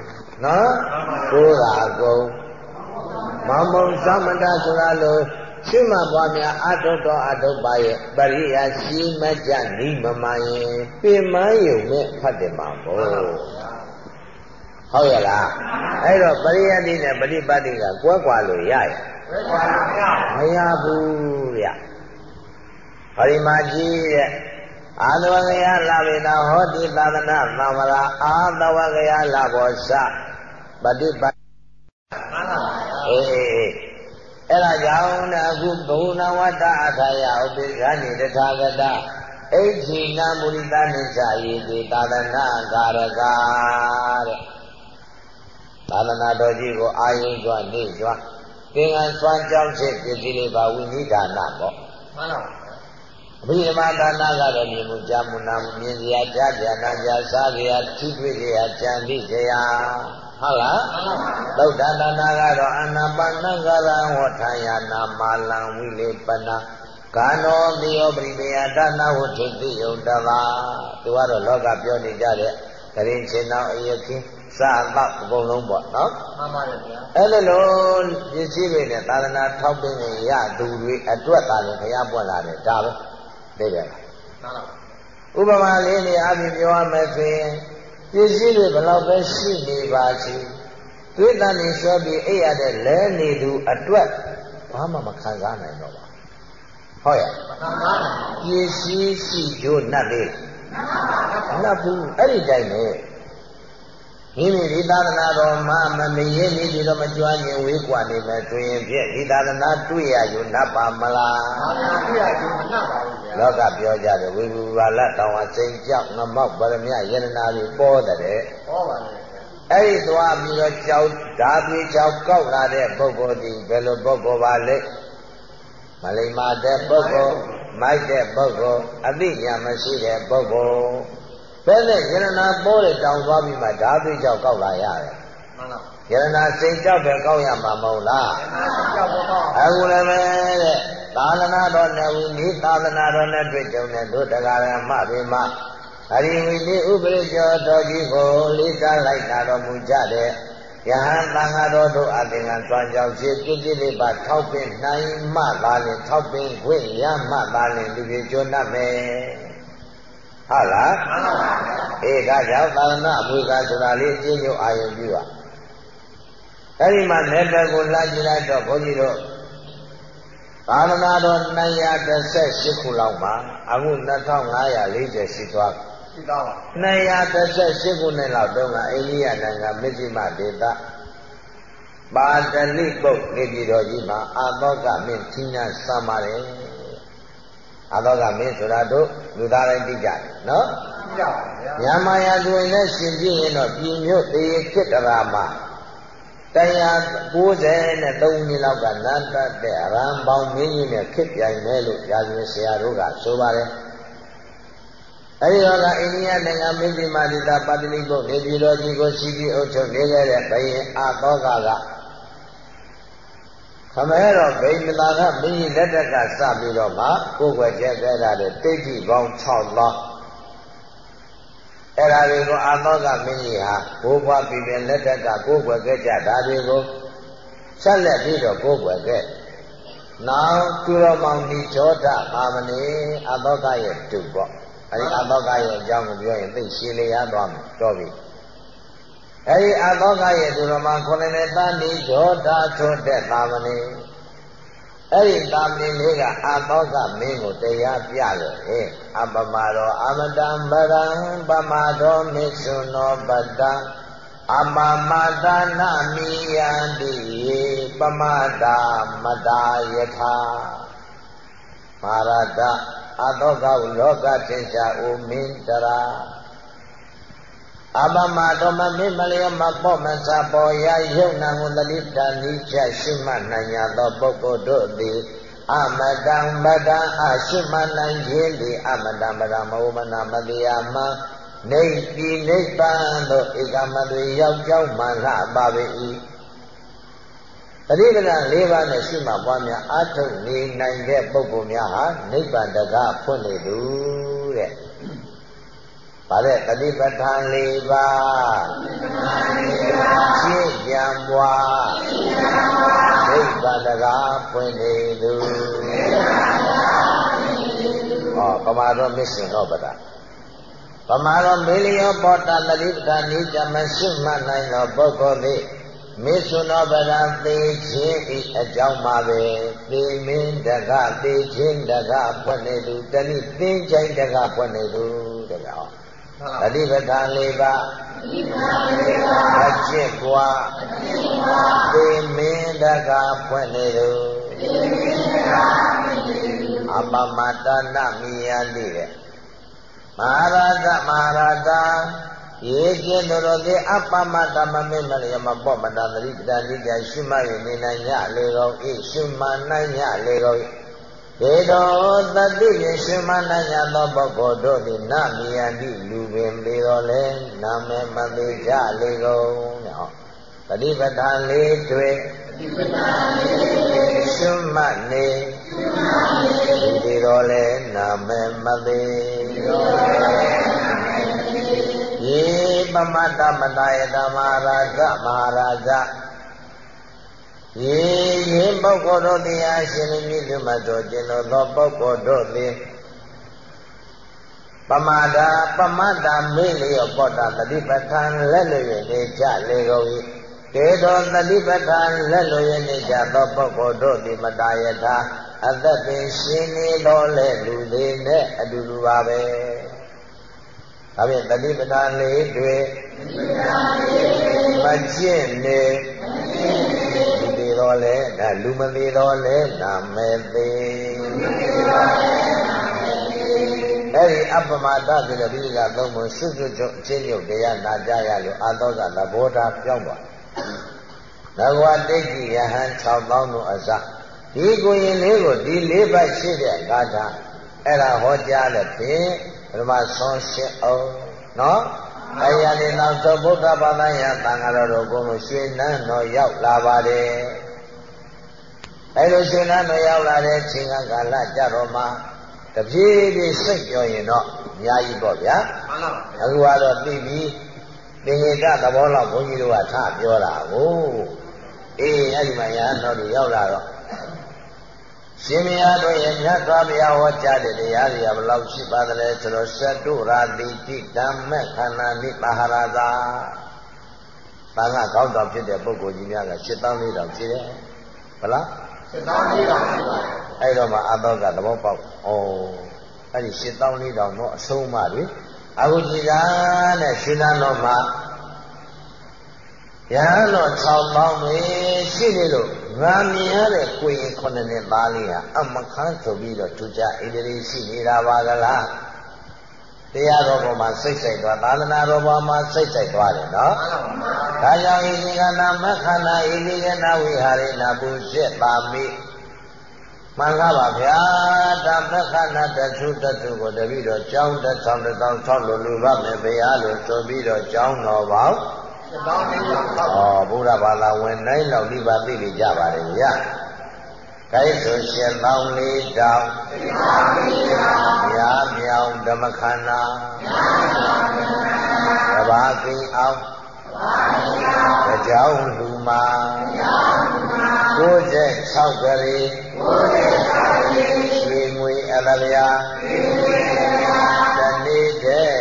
နော်ကိုးတာကုန်မမုံသမတဆိုတာလို့ရှိမှပွားများအတုတော်အတုပါရဲ့ပရိယာရှိမကြနိမမရင်ပင်မယုံနဲ့ဖတ်တယ်မှာပေါ့ဟုတ်ရလားအဲ့တော့ပရိယတိနဲ့ပฏิပတ်တိကကွဲကွာလို့ရရမရဘူး ဗျဟရိမာကြီးတဲ့အာသဝကယလာဝိနာဟောတိသာသနာသံဝရာအာသဝကယလာဘောစပฏิပတ်အေးအဲ့ဒါကြောင့်လည်းအခုဘုနာဝတ္တအထာယဥပိ္ပဇာနိတထာဂတအိဋ္ဌိနာမုရိတနိစ္စယေတိသာသနာကာရကတဲ့သာသနာတော်ကြီးကိုအာရုံစွာနေစွာသင်္ကန်းစွမ်းကြောင်းချက်ပစ္စည်းလေးပါဝိနိဒါနပေါ့မှန်ပါ အဘိဓမ္မာဒါနကတော့မြင်မှုကြားမှုနာမှုမြင်စရာကြားကြနာကြားစားကြရထိတွေ့ကြရကြံသိကြရဟုတ်လားသုဒ္ဓဒါနကတော့အနာပါဏကရဝဋ္ဌာယနာမာလံဝိလေပနာကာနောတိယောပရိပေယဒါနဝဋ္ဌိတိယုံတပါသူကတော့လောကပြောနေကြတဲ့ကရင်ချင်းတော်အယခင်စားတော့အကုန်လုံးပေါ့နော်မှန်ပါတယ်ဗျာအဲ့လိုလိုပစ္စည်းတွေနဲ့သာသနာထောက်ပံ့နေရသူတွေအတွက်သာလည်းဘုရားပွက်လာတယ်ဒါပဲ သိတယ်လားမှန်ပါဥပမာလေးနေအပြင်ပြောရမယ်ဆိုရင်ပစ္စည်းတွေဘယ်လောက်ပဲရှိနေပါစီသွေးတန်နေဆွဲပြီးအိပ်ရတဲ့လဲနေသူအတွက်ဘာမှမခံစားနိုင်တော့ပါဟုတ်ရဲ့မခံစားနိုင်ပစ္စည်းရှိကြိုးနှက်လေးနှက်ဘူးအဲ့ဒီတိုင်းပဲ မိမိဒီသာသနာတော်မှာမမရေနေပြီးတော့မကြွားရင်ဝေးကွာနေမယ်ဆိုရင်ဖြင့်ဒီသာသနာတွေ့ရယူနတ်ပါမလားသာသနာတွေ့ရယူမနှပ်ပါဘူးဗျာလောကပြောကြတယ်ဝိဘူပါလတောင်အစိန်ကြောက်ငမောက်ဗရမယရနာတွေပေါ်တဲ့ဟောပါလေအဲ့ဒီသွားပြီးတော့ကြောက်ဓာသွေးကြောက်ကောက်လာတဲ့ပုဂ္ဂိုလ်ဒီဘယ်လိုပုဂ္ဂိုလ်ပါလဲမလိမ္မာတဲ့ပုဂ္ဂိုလ်မိုက်တဲ့ပုဂ္ဂိုလ်အသိဉာဏ်မရှိတဲ့ပုဂ္ဂိုလ် ဘယ်နဲ့ယရနာပေါ်တဲ့တောင်သွားပြီးမှဓာသွေးကြောက်ကောက်လာရတယ်မှန်ပါယရနာစိတ်ကြောက်ပဲကောက်ရမှာမဟုတ်လားယရနာစိတ်ကြောက်ပေါ့ကောက်အခုလည်းပဲတဲ့သာသနာတော်နဲ့ဝိနိသာသနာတော်နဲ့တွေ့ကြုံတဲ့တို့တရားရမတွေမှာအရိဝိနိဥပရိကျော်တော်ကြီးကိုလေးစားလိုက်တာတော်မူကြတဲ့ယဟန်သံဃာတော်တို့အသင်္ကန်းစွမ်းကြောင့်ဖြစ်ပြည့်ပြည့်လေးပါထောက်ပင်နိုင်မှသာလင်ထောက်ပင်ခွင့်ရမှသာလင်လူတွေကျွတ်တတ်မယ် ဟုတ်လားမှန်ပါပါအေးဒါကြောင့်သာသနာအမွေကားဆိုတာလေးကျင့်ကြအာရုံပြုပါအဲ့ဒီမှာလက်ဘက်ကိုလှမ်းကြည့်လိုက်တော့ဘုန်းကြီးတို့သာသနာတော်238ခုလောက်မှာအခု2540ရှိသွားရှိသွားပါ238ခုနှစ်လောက်တုန်းကအိန္ဒိယနိုင်ငံမစ္စည်းမဒေသပါတလိပုတ်နေပြည်တော်ကြီးမှာအာသောကမင်းသီးနာစံပါတယ် အာသောကမင်းဆိုတာတို့လူသားတိုင်းသိကြတယ်နော်သိကြပါဗျာမြန်မာရာဇဝင်နဲ့ရှင်ပြည့်ရင်တော့ပြည်မြို့တေခေတ္တရာမှာ193နှစ်လောက်ကနတ်တတ်တဲ့ရံပေါင်းမင်းကြီးနဲ့ခစ်ပြိုင်မယ်လို့ရာဇဝင်ဆရာတို့ကဆိုပါတယ်အဲဒီတော့ကအိန္ဒိယနိုင်ငံမင်းကြီးမာတိတာပါတလိပုတ်နေပြည်တော်ကြီးကိုရှိပြီးအုပ်ချုပ်နေခဲ့တဲ့ဘယင်အာသောကက ခမဲတော်ဗိမသာကမင်းကြီးလက်ထက်ကစပြီးတော့မှကိုယ်ွယ်ကျက်ခဲ့တာတဲ့တိဋ္ဌိပေါင်း6လောင်းအဲ့ဒါတွေကိုအာသောကမင်းကြီးဟာဘိုးဘွားပြည်ပြန်လက်ထက်ကကိုယ်ွယ်ခဲ့ကြဒါတွေကိုဆက်လက်ပြီးတော့ကိုယ်ွယ်ခဲ့နောက်သူတော်မောင်ဒီကြောဒအာမဏေအာသောကရဲ့တူပေါ့အဲ့ဒီအာသောကရဲ့အကြောင်းကိုပြောရင်သိရှင်းလျားသွားမယ်တော်ပြီ အဲဒီအသောကရဲ့သူတော်မှာခုနှစ်သားနေကြောတာထွတ်တဲ့သာမဏေအဲ့ဒီသာမဏေလေးကအသောကမင်းကိုတရားပြလို့ဟဲ့အပမရောအမတံဗရံပမတော်မေဆွနောပတ္တအမမတာနာမိယန္တိပမတာမတာယထာမာရတအတောကလောကတေချာဥမင်းတရာ အမမတော်မမေမလျောမပေါ့မစပေါ်ရယုံနာကိုတလိတန်ဤချက်ရှိမှနိုင်ရသောပုဂ္ဂိုလ်တို့သည်အမတံမတံအရှိမနိုင်ခြင်းသည်အမတံပရမဝမနာမတရားမှနေပြီနိဗ္ဗာန်သို့ဧကမတွေရောက်ကြောင်းမှလာပါပေ၏ပရိပဒ၄ပါးနဲ့ရှိမှပွားများအာထုတ်နေနိုင်တဲ့ပုဂ္ဂိုလ်များဟာနိဗ္ဗာန်တကားဖွင့်နေသူတဲ့။ ဗါတဲ့တတိပဋ္ဌာန်၄ပါးရှင်းကြံပွားနိဗ္ဗာန်တကားဖွင့်နေသူ။ဟောပမာတော့မစ္စင်တော့ပဒပမာတော့မေလျောပောတတတိပဋ္ဌာန်ဤကြမရှိမှနိုင်သောပုဂ္ဂိုလ်သည်မေဆွနောပရသေခြင်းဤအကြောင်းမှာပဲသေမင်းတကသေခြင်းတကဖွင့်နေသူတဏိသင်ချိုင်တကဖွင့်နေသူတကဟော တတိပဋ္ဌာန်၄ပါးအကျင့်ကွာသေမင်းတကဖွင့်နေသူအပမတနာမိယတိတဲ့မဟာရတမဟာရတရေကျင်းတော်သည်အပ္ပမတမမေမလျမပောမတသတိတဏိကြရှိမှ၍နေနိုင်ရလေကုန်ဤရှိမှနိုင်ရလေကုန် ဒေတော်တတိဖြင့်ရှိမှနိုင်ရသောပုဂ္ဂိုလ်တို့သည်နမယန္တိလူပင်လေတော်လဲနာမေမသေးကြလေကုန်ဟောတတိပဋ္ဌာန်လေးတွေရှိမှနေဒီတော်လဲနာမေမသေးယေပမတ္တမတယတမဟာရသမဟာရဇ ယေယေပုဂ္ဂိုလ်တို့တရားရှင်မြင့်မြတ်သောကျင်တော်သောပုဂ္ဂိုလ်တို့သည်ပမာဒာပမတ္တမေလျောပောတတတိပဋ္ဌာန်လက်လွေနေကြလေကုန်၏တေတော်တတိပဋ္ဌာန်လက်လွေနေကြသောပုဂ္ဂိုလ်တို့သည်မတယထာအသက်ပင်ရှင်နေတော်လဲလူသေးနဲ့အတူတူပါပဲ။ဒါဖြင့်တတိပဌာန်လေးတွေမကျင့်နေဒီသေး တော့လေဒါလူမသေးတော့လေနာမဲ့သေးအဲ့ဒီအပ္ပမတတိလပိကသုံးဖို့စွတ်စွတ်ချုပ်အချင်းချုပ်တရားနာကြရလို့အာသောကသဘောထားပြောင်းသွား။နဂဝတိတ်ကြီးယဟန်6000တို့အစဒီကိုရင်လေးကိုဒီလေးပတ်ရှိတဲ့ဂါထာအဲ့ဒါဟောကြားတဲ့ဖြင့်ပထမဆုံးရှင်းအောင်နော်အရာဒီနောက်သောဗုဒ္ဓဘာသာယသံဃာတော်တို့ကိုရွှေနန်းတော်ရောက်လာပါတယ် အဲလိုရွှေနန်းတော်ရောက်လာတဲ့ချိန်ကကာလကြတော့မှတပြေးပြေးစိတ်ပြောရင်တော့အများကြီးပေါ့ဗျာမှန်ပါအခုကတော့သိပြီသင်္ကေတသဘောလောက်ဘုန်းကြီးတို့ကထပြောတာကိုအေးအဲ့ဒီမှာရဟန်းတော်တွေရောက်လာတော့ရှင်မယားတို့ရဲ့မြတ်စွာဘုရားဟောကြားတဲ့တရားတွေကဘယ်လောက်ရှိပါသလဲဆိုတော့သတ္တုရာတိတိဓမ္မခန္ဓာနိပါဟရသာဘာကကောင်းတော်ဖြစ်တဲ့ပုဂ္ဂိုလ်ကြီးများက7400ရှိတယ်ဘလား 7400အဲ့တော့မှအတော့ကသဘောပေါက်ဩအဲ့ဒီ7400တော့အဆုံးမတွေအခုကြည်သာနဲ့ရှင်သာတော်မှာရဟန်းတော်6000ပဲရှိနေလို့ငါမြင်ရတဲ့ကိုရင်ခုနှစ်နှစ်သားလေးဟာအမခန်းဆိုပြီးတော့သူကြဣန္ဒြေရှိနေတာပါကလား တရားတော်ပေါ်မှာစိတ်ဆိုင်သွားသာသနာတော်ပေါ်မှာစိတ်ဆိုင်သွားတယ်နော်ဒါကြောင့်ဤဒီကနာမခန္ဓာဤဒီကနာဝိဟာရိနာပုရှိပါမိမှန်လားပါဗျာဓမ္မခန္ဓာတထုတထုကိုတပိတော့ကြောင်းတစ်ဆောင်တစ်ဆောင်ဆောက်လို့လူပါမယ်ဗျာလို့ဆိုပြီးတော့ကြောင်းတော်ပေါင်းဩဘုရားဘာသာဝင်နိုင်လောက်ဒီပါသိနေကြပါတယ်ဗျာ ခိုင်းဆိုရှင်ပေါင်းလေးတောင်မြားမြောင်ဓမ္မခန္ဓာတဘာသိအောင်ကြောင်းလူမှာ96ကလေးရွှေငွေအလလျာတနေ့တဲ့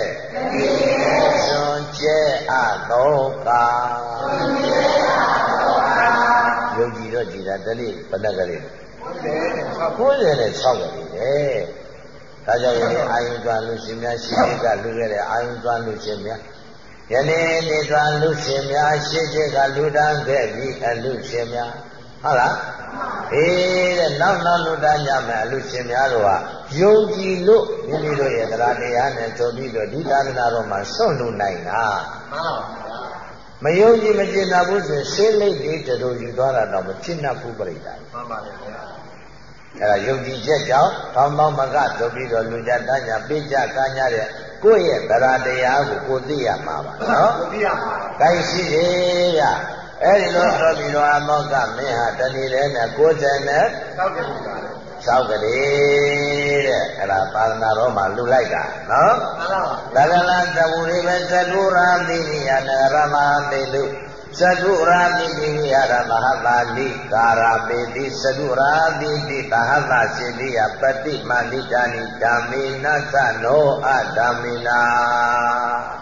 စွန်ကျဲအတော့ကာယုံကြည်တော့ကြည်တာတနေ့ဘယ်နှကလေး 96ကလေးတဲ့ဒါကြောင့်ယနေ့အာယုံသွားလို့ရှင်များရှိကလူခဲ့တဲ့အာယုံသွားလို့ရှင်များယနေ့နေသွားလူရှင်များရှင်းချင်းကလူတန်းခဲ့ပြီးအလူရှင်များဟုတ်လားအေးတဲ့နောက်နောက်လူတန်းကြမယ်အလူရှင်များတို့ဟာယုံကြည်လို့မိမိတို့ရဲ့တရားတရားနဲ့ကြုံပြီးတော့ဒီသာသနာတော်မှာဆွန့်လူနိုင်တာမှန်ပါပါဗျာမယုံကြည်မကျင်နာဘူးဆိုရင်ရှင်းလိုက်လေးတူယူသွားတာတော့မကျင်နာဘူးပြိတ္တာမှန်ပါလေဗျာ အဲ့ဒါယုံကြည်ချက်ကြောင့်တောင်းတောင်းမကဆိုပြီးတော့လူကြတန်းညာပိကြကညာတဲ့ကိုယ့်ရဲ့တရားတရားကိုကိုသိရမှာပါနော်ဘုရားမှာ။ကိုင်းရှိတယ်ဗျ။အဲ့ဒီလိုဆိုပြီးတော့အမောကမင်းဟာတဏီလဲနဲ့ကိုယ်တယ်နဲ့တောက်တယ်ဗျာလေစောက်ကလေးတဲ့အဲ့ဒါပါရဏတော်မှာလူလိုက်တာနော်မှန်ပါပါ။သကလတဝူရိပဲသတုရာတိနိယနရမတေလူ သတုရာတိနိယရမဟာပါဠိကာရပေတိသတုရာတိတိသဟသစေတိယပတိမန္တိတာနိဓမ္မေနသနောအဓမ္မေနာ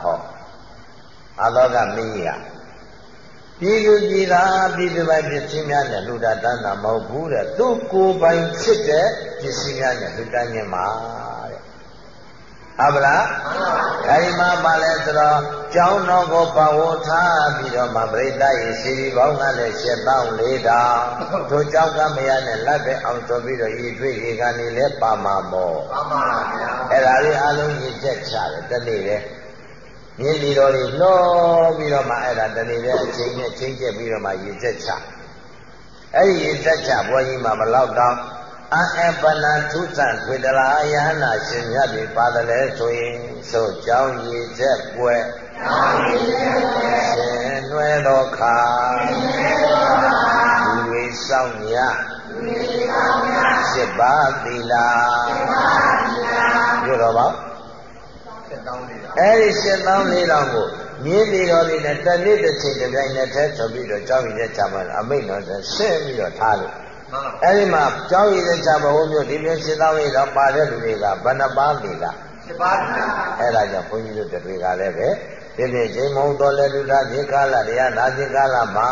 ဟောအလောကမင်းကြီးကပြည်သူပြည်သားပြည်သူပိုင်ပစ္စည်းများနဲ့လူတာတန်းတာမဟုတ်ဘူးတဲ့သူကိုယ်ပိုင်ဖြစ်တဲ့ပစ္စည်းများနဲ့လူတန်းခြင်းမှာတဲ့ ဟုတ်ပါလားအဲဒီမှာပါလဲဆိုတော့ကျောင်းတော်ကိုပဝေါ်ထားပြီးတော့မှပြိတ္တရေစီရီပေါင်းကလည်းရှင်းတောင်းလေးတောင်တို့ကျောင်းကမရနဲ့လက်ပဲအောင်ဆိုပြီးတော့ရေထွေးရေကနေလဲပါမှာမောမှန်ပါဗျာအဲ့ဒါလေးအလုံးကြီးချက်ချတယ်တနေ့လေမြင်းလီတော်လေးလှောပြီးတော့မှအဲ့ဒါတနေ့လေအချိန်နဲ့ချိန်ချက်ပြီးတော့မှရေချက်ချအဲ့ဒီရေချက်ချဘွယ်ကြီးမှာမလောက်တော့ အအပနထုဇံထွေတလာယဟနာရှင်မြတ်ပြီပါတယ်လေဆိုရင်ဆိုကြောင်းရေချက်ပွဲရှင်နွယ်တော်ခါလူတွေစောင့်ညစစ်ပါသီလာပြောတော့ပါဆက်တောင်းနေတာအဲ့ဒီရှင်းသောင်းလေးတော်ကိုမြင်းဒီတော်လေးနဲ့တစ်နေ့တစ်ချိန်တစ်ပြိုင်နက်တည်းဆိုပြီးတော့ကြောင်းရည်တဲ့ချမ်းအမိတ်တော်ဆင်းပြီးတော့ထားလို့မှန်ပါ အဲ့ဒီမှာကြောင်းရည်တဲ့ချမ်းဘဝမျိုးဒီမျိုးရှင်းသောင်းလေးတော်ပါတဲ့လူတွေကဘယ်နှပါးပြီလားဆက်ပါဗျာအဲ့ဒါကြောင့်ဘုန်းကြီးတို့တွေကလည်းပဲဒီနေ့ချိန်မုံတော်လည်းလူသားဒီကာလတရားနာဒီကာလမှာ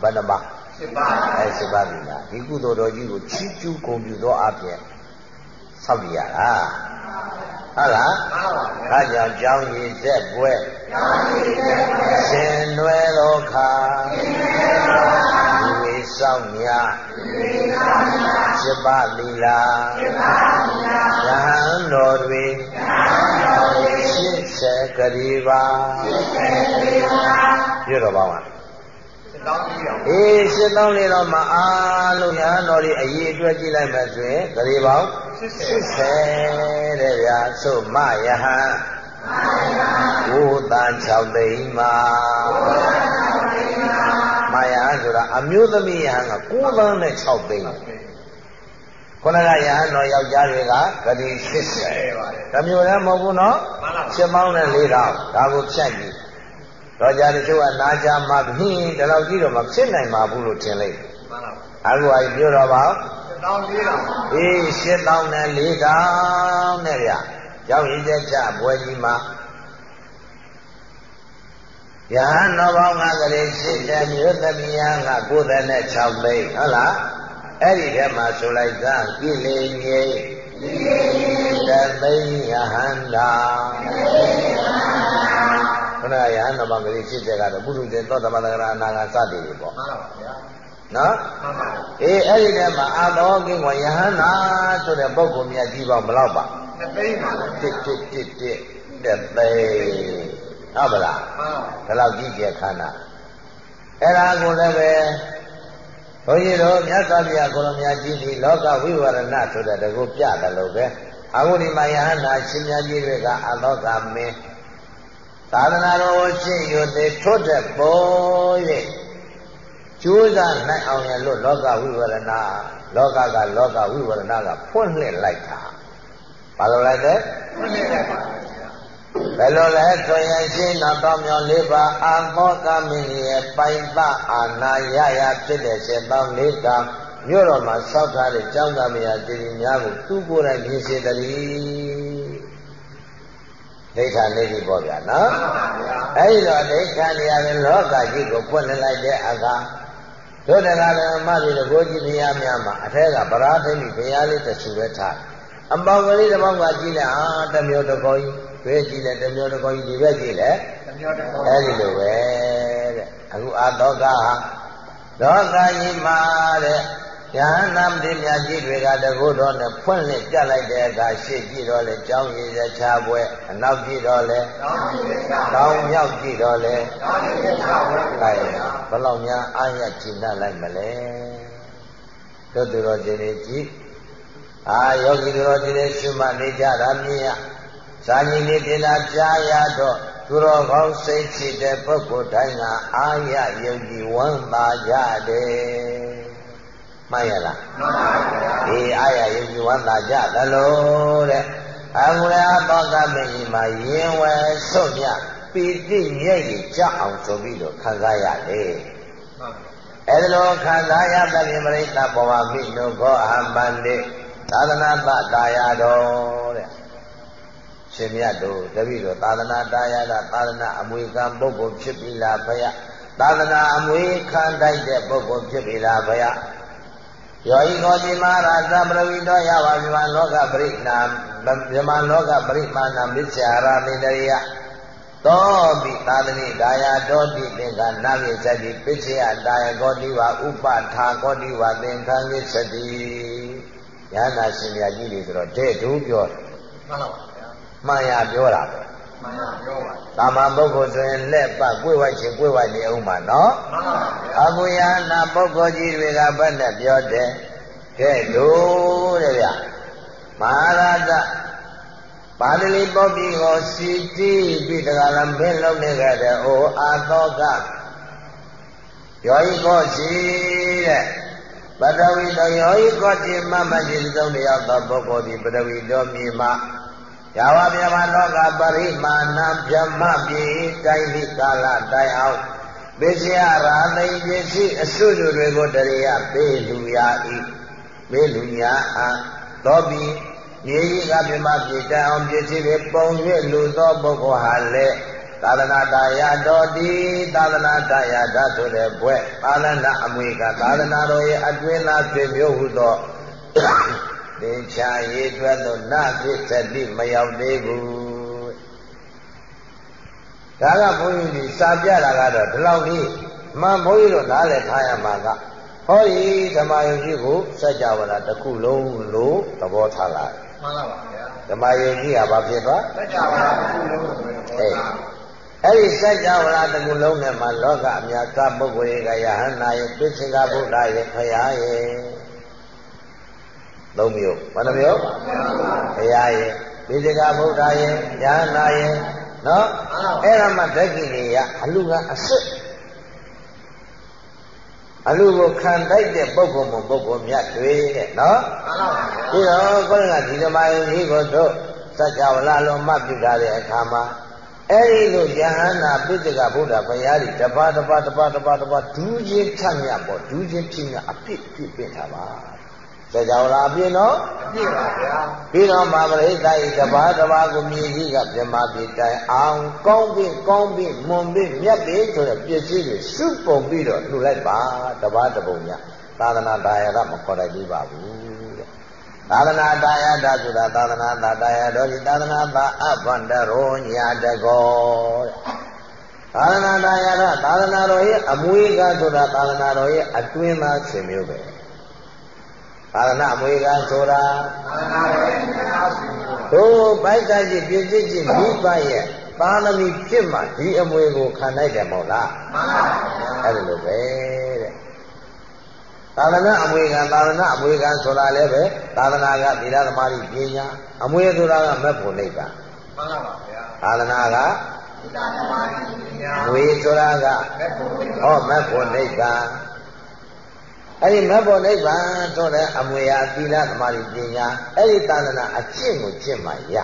ဘယ်နှပါးဆက်ပါအဲ့ရှိပါပြီလားဒီကုသိုလ်တော်ကြီးကိုချီးကျူးဂုဏ်ပြုသောအပြင်ဆောက်ရရတာဟုတ်လားမှန်ပါဗျာဒါကြောင့်ကြောင်းရည်ဆက်ပွဲရှင်နွယ်တော်ခါလူဝေ ဆောင်မြစိပလီလာယဟန်တော်တွေရှစ်ဆယ်ကလေးပါပြတော့ပါမှာဆက်တောင်းပြီးတော့အေးရှင်းသောင်းလေးတော့မအားလို့ယဟန်တော်တွေအရေးအတွက်ကြည့်လိုက်မယ်ဆိုရင်ကလေးပေါင်း80တဲ့ဗျာဆိုမယဟန်ဘုသံ6သိန်းမှာမာယာ ဆိုတာအမျိုးသမီးယဟန်က9သန်းနဲ့6သိန်းခုနကယဟန်တော်ယောက်ျားတွေကဂတိ80တမျိုးလည်းမဟုတ်ဘူးနော်ချက်ပေါင်းနဲ့၄တောင်ဒါကိုဖြတ်ကြည့်တော့ကြတချို့ကနာကြမှာဟင်းဒီလောက်ကြီးတော့မဖြစ်နိုင်ပါဘူးလို့ထင်လိုက်မှန်ပါအခုအပြောတော့ပါဆက်တောင်းပြီးတော့အေးရှင်းတောင်းနဲ့၄တောင်နဲ့ဗျရောက်ရင်ကြကြဘွယ်ကြီးမှာ ယဟန်တော်ပေါင်းကကလေးရှင်းတဲ့မြို့သမီးယားက96သိန်းဟုတ်လားအဲ့ဒီထဲမှာဆိုလိုက်သာကိလေငိတသိန်းယဟန္တာခဏယဟန်တော်ပေါင်းကလေးရှင်းတဲ့ကတော့ပုရုဇဉ်သောတမတဂရအနာဂါစသည်တွေပေါ့မှန်ပါဗျာနော်မှန်ပါအေးအဲ့ဒီထဲမှာအာတော်ကိဝယဟန္တာဆိုတဲ့ပုဂ္ဂိုလ်မြတ်ကြီးပေါင်းဘယ်လောက်ပါနှစ်သိန်းပါမှန်တစ်တစ်တစ်တစ်တဲ့သိ ဟုတ်ပါလားပါဒီလောက်ကြီးကျယ်ခန္ဓာအဲ့ဒါကိုလည်းပဲဘုန်းကြီးတို့မြတ်စွာဘုရားကိုလိုမြတ်ကြီးဒီလောကဝိဝရဏဆိုတဲ့တကူပြတယ်လို့ပဲအခုဒီမှာယဟန္တာရှင်မြတ်ကြီးတွေကအလောကမင်းသာသနာတော်ကိုရှင်းရသေးထွတ်တဲ့ပေါ်၍ကျိုးစားနိုင်အောင်ရလို့လောကဝိဝရဏလောကကလောကဝိဝရဏကဖွင့်လှစ်လိုက်တာဘာလို့လဲတဲ့ဘုရားလည်းပါ ဘယ်လိုလဲဆိုရင်ရှင်းတော်တော်မြောင်လေးပါအာမောကမင်းရဲ့ပိုင်ပအာနာယယဖြစ်တဲ့ရှင်ပေါင်းလေးကမြို့တော်မှာဆောက်ထားတဲ့ကျောင်းသားမယားတည်ရင်များကိုသူ့ကိုယ်တိုင်မြင်စေတည်းဒိဋ္ဌာနေပြီပေါ့ဗျာနော်မှန်ပါဗျာအဲဒီတော့ဒိဋ္ဌာနေရာတဲ့လောကကြီးကိုပွင့်လှစ်လိုက်တဲ့အခါတို့တရားဓမ္မတွေတကိုးကြည့်နေရများမှာအထက်ကဗရာသိမိဘုရားလေးတစ်ဆူပဲထား အပေါက်ကလေးတစ်ပေါက်ကကြည့်လိုက်အာတမျိုးတစ်ခေါ်ကြီးဘယ်ကြည့်လဲတမျိုးတစ်ခေါ်ကြီးဒီဘက်ကြည့်လဲတမျိုးတစ်ခေါက်အဲ့ဒီလိုပဲတဲ့အခုအာတောကဟာဒေါကကြီးမှာတဲ့ယဟန္တာမတိမြတ်ကြီးတွေကတကုတော်နဲ့ဖွင့်လက်ကြလိုက်တဲ့အခါရှေ့ကြည့်တော့လေကြောင်းရည်ရချပွဲအနောက်ကြည့်တော့လေတောင်းကြည့်ချာတောင်းမြောက်ကြည့်တော့လေတောင်းကြည့်ချာဘုအဲရားဘယ်လောက်များအာရကျင့်တတ်လိုက်မလဲတို့သူတော်ရှင်တွေကြည့် အာယောဂီသူတော်ရှင်တွေရှုမှတ်နေကြတာမြင်ရဇာတိနေတင်တာကြားရတော့သူတော်ကောင်းစိတ်ချတဲ့ပုဂ္ဂိုလ်တိုင်းကအာရယုံကြည်ဝမ်းသာကြတယ်မှန်ရလားမှန်ပါဗျာဒီအာရယုံကြည်ဝမ်းသာကြသလိုတဲ့အမူလအသောကမင်းကြီးမှာရင်ဝယ်စွတ်မြပီတိမျက်ရည်ကြအောင်ဆိုပြီးတော့ခံစားရတယ်မှန်ပါအဲဒါလိုခံစားရတဲ့ပြိမရိတဘောဝမိနုခောအဟံပန္တိ သာသနာတတာယာတော်တဲ့ရှင်မြတ်တို့တပည့်တော်သာသနာတာယာတာသာသနာအမွေခံပုဂ္ဂိုလ်ဖြစ်ပြီလားဘုရားသာသနာအမွေခံတိုက်တဲ့ပုဂ္ဂိုလ်ဖြစ်ပြီလားဘုရားယောဤကောတိမဟာရသပရဝိတောယဝမြမလောကပရိနာမြမလောကပရိမာဏမစ္ဆာရာမိတရိယသောပိသာသနိဒါယာတောတိသင်္ကနာမိသတိပိစ္ဆေယတာယကောတိဝဥပထာကောတိဝသင်္ခံကိသတိ ယန္တာရှင်မြတ်ကြီးတွေဆိုတော့တဲ့တူပြောတယ်မှန်ပါဗျာမှန်ရပြောတာပဲမှန်ပါပြောပါတာမန်ပုဂ္ဂိုလ်ဆိုရင်လက်ပတ်ကိုယ်ဝိုက်ချင်းကိုယ်ဝိုက်နေအောင်ပါနော်မှန်ပါဗျာအကုယနာပုဂ္ဂိုလ်ကြီးတွေကဘယ်နဲ့ပြောတယ်တဲ့တို့တဲ့ဗျမဟာရတပါဠိပုပ္ပိကိုစီတိပိတကလမင်းလုံးနေကြတဲ့အိုအာသောကယောဤကိုစီတဲ့ ပတဝီတော်ယောဤကိုတိမမကြီးသုံးတယောက်သောပုဂ္ဂိုလ်ဒီပတဝီတော်မြေမှာယာဝပြမလောကပရိမာဏဗြဟ္မပြေတိုင်းဒီကာလတိုင်အောင်ပိစယရာသိပစ္စည်းအစွတ်တွေကိုတရိယပေးလူရာဤပေးလူညာအားသောပြီးမြေကြီးကပြမပြေတိုင်အောင်ပစ္စည်းတွေပုံရွက်လူသောပုဂ္ဂိုလ်ဟာလည်း သာသနာတရားတော်ဒီသာသနာတရားဓာတ်ဆိုတဲ့ဘွဲ့ပါဠနာအမွေကသာသနာတော်ရဲ့အတွင်းသားဖြစ်မျိုးဟုသောသင်္ချာရေးအတွက်လို့နပြစ္ဆတိမရောက်သေးဘူးဒါကဘုန်းကြီးကြီးစာပြတာကတော့ဒီလောက်ကြီးမှန်ဘုန်းကြီးတို့နားလည်ထားရမှာကဟောဒီဓမ္မယုံကြည်ကိုစัจ java လာတစ်ခုလုံးလို့သဘောထားလိုက်မှန်ပါဗျာဓမ္မယုံကြည်ကဘာဖြစ်သွားသက်ကြပါဘူးလို့ဆိုရင်အေး အဲ့ဒီစัจ java လာတစ်ခုလုံးနဲ့မှာလောကအများကပုဂ္ဂိုလ်ရဲ့ကယဟန္တာရဲ့ပိစိကဗုဒ္ဓရဲ့ဖရာရဲ့သုံးမျိုးဘယ်နှမျိုးဘုရားရဲ့ပိစိကဗုဒ္ဓရဲ့ညာနာရဲ့နော်အဲ့ဒါမှဓက္ကိနေရအလူကအစစ်အလူကိုခံတိုက်တဲ့ပုဂ္ဂိုလ်မို့ပုဂ္ဂိုလ်မြတ်တွေတဲ့နော်မှန်ပါဗျာပြီးတော့ကိုယ်ကဒီဓမ္မယုံကြီးကိုတို့စัจ java လာလုံးမှတ်ပြုထားတဲ့အခါမှာ အဲ့ဒီလိုယဟန္တာပိစိကဗုဒ္ဓဘုရားကြီးတပါးတပါးတပါးတပါးတပါးဒူးချင်းထမြတ်ပေါ့ဒူးချင်းဖြစ်မြတ်အပြစ်ပြစ်ပင်ထားပါစัจ java လာအပြစ်နော်အပြည့်ပါဗျာပြီးတော့မာပရိသတ်ဤတပါးတပါးကိုမြေကြီးကပြမပြတိုင်အောင်ကောင်းပြီးကောင်းပြီးမွန်ပြီးမြတ်ပြီးဆိုတဲ့ပစ္စည်းတွေစုပုံပြီးတော့လှူလိုက်ပါတပါးတပုံညသာသနာတာယကမခေါ်လိုက်သေးပါဘူးတဲ့ သာသနာတာယတာဆိုတာသာသနာတာတာယတော်ဒီသာသနာတာအဘန္တရောညာတကောတဲ့သာသနာတာယတာသာသနာတော်ရဲ့အမွေကဆိုတာသာသနာတော်ရဲ့အတွင်းသားရှင်မျိုးပဲသာသနာအမွေကဆိုတာသာသနာတော်ရဲ့ဉာဏ်ရှင်ကိုတို့ပိုက်စားကြည့်ပြည့်စည်ကြည့်မိဘရဲ့ပါရမီဖြစ်မှဒီအမွေကိုခံနိုင်တယ်မဟုတ်လားမှန်ပါဗျာအဲ့ဒါလိုပဲတဲ့ သာသနာအမွေခံသာသနာအမွေခံဆိုတာလည်းပဲသာသနာကသီလသမာဓိပညာအမွေဆိုတာကမက်ဖို့နိဗ္ဗာန်မှန်ပါဗျာသာသနာကဒီသာသမာဓိဉာဏ်အမွေဆိုတာကမဲ့ဖို့ဟောမက်ဖို့နိဗ္ဗာန်အဲ့ဒီမက်ဖို့နိဗ္ဗာန်ဆိုတဲ့အမွေဟာသီလသမာဓိပညာအဲ့ဒီသာသနာအကျင့်ကိုကျင့်မှရ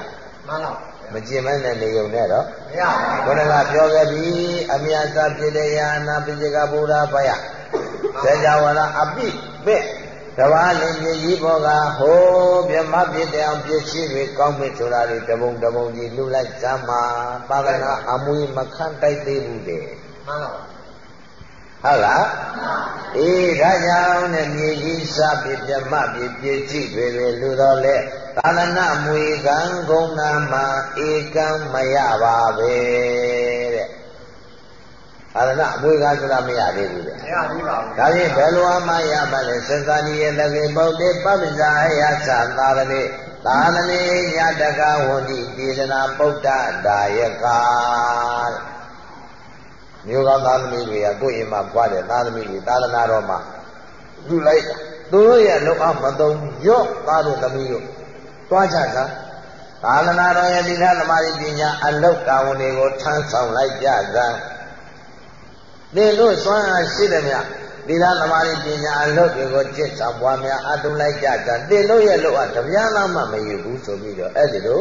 မှန်ပါမကျင့်မနဲ့နေုံနဲ့တော့မရပါဘူးဘုရားကပြောခဲ့ပြီအမြတ်သာပြည့်တဲ့ယာနာပိစိကဗုဒ္ဓဘယ သေကြဝဠအပိပဲ့တဘာလင်မြေကြီးဘောကဟိုးမြမပြည့်တဲ့အောင်ပြည့်စည်တွေကောင်းမဲ့ဆိုတာတွေတပုံတပုံကြီးလှူလိုက်စမ်းမှာပါကနာအမွေမခန့်တိုက်သေးဘူးတဲ့မှန်ပါဟုတ်လားအေးဒါကြောင့်နဲ့မြေကြီးစပြည့်မြမပြည့်ပြည့်စည်တွေတွေလှူတော့လေသာသနာမွေကံဂုဏနာမှာဧကံမရပါပဲ တဲ့သာသနာအမွေကံဆိုတာမရသေးဘူးတဲ့မရသေးပါဘူးဒါဖြင့်ဘယ်လိုအမှရပါလဲစသနိယတကေပုတ်တေပပ္ပဇာယသသာရဏိသာသနေညတကဝန္တိဒေသနာပုဒ္ဒဒါယကမြို့ကောင်းသားသမီးတွေကကိုယ့်အိမ်မှာပွားတဲ့သားသမီးတွေသာသနာတော်မှာလူလိုက်သူတို့ရဲ့လုံအောင်မသုံးရော့သားတို့သမီးတို့တွားချတာသာသနာတော်ရဲ့ဒီလားသမာဓိပညာအလုတ်တာဝန်တွေကိုထမ်းဆောင်လိုက်ကြသံ သင်တို့စွမ်းအားရှိတယ်မြတ်ဒီလားသမာဓိပညာအလုတ်တွေကိုจิตဆောင်ပွားများအတုလိုက်ကြသံသင်တို့ရဲ့လုံအားတပြားမှမယူဘူးဆိုပြီးတော့အဲ့ဒီလို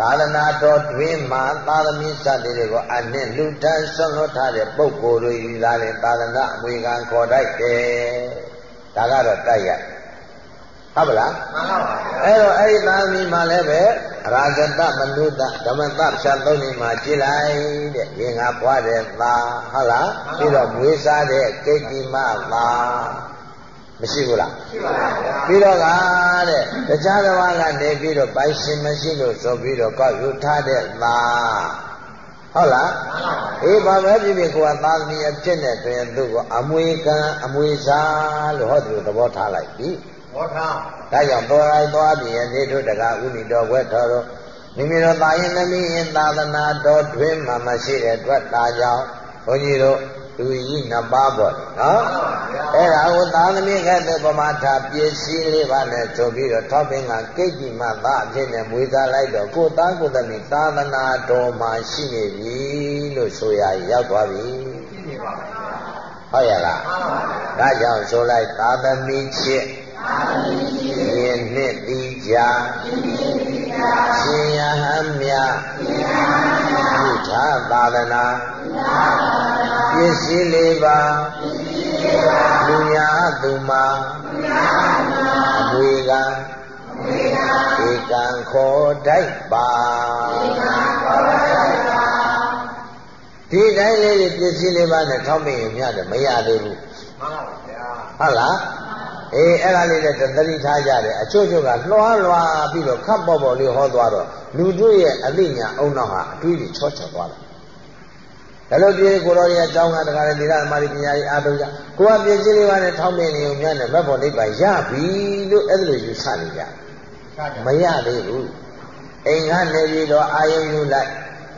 သာသနာတော်တွင်မှာသာသမီစသည်တွေကိုအနှင့်လူတန်းဆွလွတ်ထားတဲ့ပုဂ္ဂိုလ်တွေယူလာတဲ့သာသနာအမွေခံခေါ်တတ်တယ်ဒါကတော့တိုက်ရ ဟုတ်ပလားမှန်ပါပါဗျာအဲ့တော့အဲ့ဒီသာသမီမှာလည်းပဲရာဇတမနုတဓမ္မတဖြတ်သုံးနေမှာကြည်လိုက်တဲ့ရင်ငါဘွားတဲ့သာဟုတ်လားပြီးတော့မွေးစားတဲ့ကိတ္တိမသာမရှိဘူးလားရှိပါလားဗျာပြီးတော့ကတဲ့တရားတော်ကနေပြီးတော့ပိုင်ရှင်မရှိလို့ဆိုပြီးတော့ကောက်ယူထားတဲ့သာဟုတ်လားမှန်ပါပါအေးဘာပဲဖြစ်ဖြစ်ကိုကသာသမီအဖြစ်နဲ့တွင်သူ့ကိုအမွေကံအမွေစားလို့ဟောသူသဘောထားလိုက်ပြီ ဘောထားဒါကြောင့်တော်ရိုက်သွားပြီးနေတို့တကားဥနိတော်ဝဲတော်တော်မိမိတို့သာရင်သမီးရင်သာသနာတော်တွင်မှမရှိတဲ့အတွက်ဒါကြောင့်ဘုန်းကြီးတို့သူကြီးနှစ်ပါးပေါ့နော်အဲ့ဒါကိုသာသမီကဲ့သို့ပမာထပစ္စည်းလေးပါနဲ့ဆိုပြီးတော့ထောက်ပင်ကကိတ်ကြီးမှသာအဖြစ်နဲ့မွေးစားလိုက်တော့ကိုယ်သားကိုယ်သမီးသာသနာတော်မှာရှိနေပြီလို့ဆိုရရောက်သွားပြီရှိနေပါဗျာဟုတ်ရဲ့လားမှန်ပါပါဒါကြောင့်ဆိုလိုက်သာသမီချစ် ယင်နှစ်တိကြာရှင်ယဟံမြဘုရားသာသနာပစ္စည်းလေးပါလူညာသူမှာအမွေကဧကံခေါ်တိုက်ပါဒီတိုင်းလေးတွေပစ္စည်းလေးပါနဲ့ထောက်မြင်ရင်များတယ်မရသေးဘူးမှန်ပါပါဗျာဟုတ်လား အေးအဲ့ဒါလေးနဲ့သတိထားကြတယ်အချို့ချို့ကလွှားလွှားပြီးတော့ခပ်ပေါ်ပေါ်လေးဟောသွားတော့လူတို့ရဲ့အသိဉာဏ်အုံနောက်ဟာအတွေးတွေချောချသွားတယ်ဒါလို့ပြေကိုတော်ရဲ့အကြောင်းကတခါလေဒီရအမာရီပညာရေးအားထုတ်ကြကိုကပြည့်စည်လေးပါနဲ့ထောင်းမြင်နေုံများနဲ့မက်ဖို့နိဗ္ဗာန်ရပြီလို့အဲ့ဒါလိုယူဆနေကြရှားကြမရသေးဘူးအိမ်ကနေပြီးတော့အာယုံယူလိုက်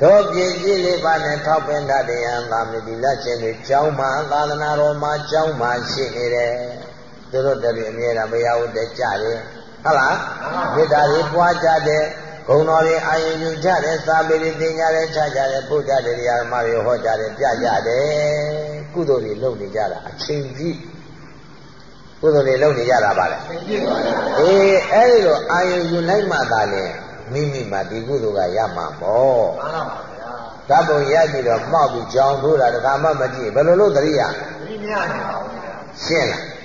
တို့ပြည့်စည်လေးပါနဲ့ထောက်ပင်တတ်တဲ့ယံသာမတိလက်ချင်းတွေကျောင်းမှာသာသနာတော်မှာကျောင်းမှာရှိနေတယ် သူတို့တည်းအမြဲတမ်းဘုရားဝတ်တဲ့ကြတယ်ဟုတ်လားမေတ္တာတွေပွားကြတယ်ဂုဏတော်တွေအာယုံယူကြတယ်စာပေတွေသင်ကြတယ်ချကြတယ်ပုဒ်ကြတယ်တရားဓမ္မတွေဟောကြတယ်ပြကြတယ်ကုသိုလ်တွေလုပ်နေကြတာအချိန်ကြီးကုသိုလ်တွေလုပ်နေကြတာပါလေသိကြပါလားအေးအဲ့ဒီလိုအာယုံယူလိုက်မှသာလေမိမိမှာဒီကုသိုလ်ကရမှာပေါ့မှန်ပါပါဗျာဓာတ်ပုံရိုက်ပြီးတော့မှောက်ပြီးကြောင်ထိုးတာတခါမှမကြည့်ဘယ်လိုလုပ်သတိရဒီမြတ်နေပါဗျာရှင်းလား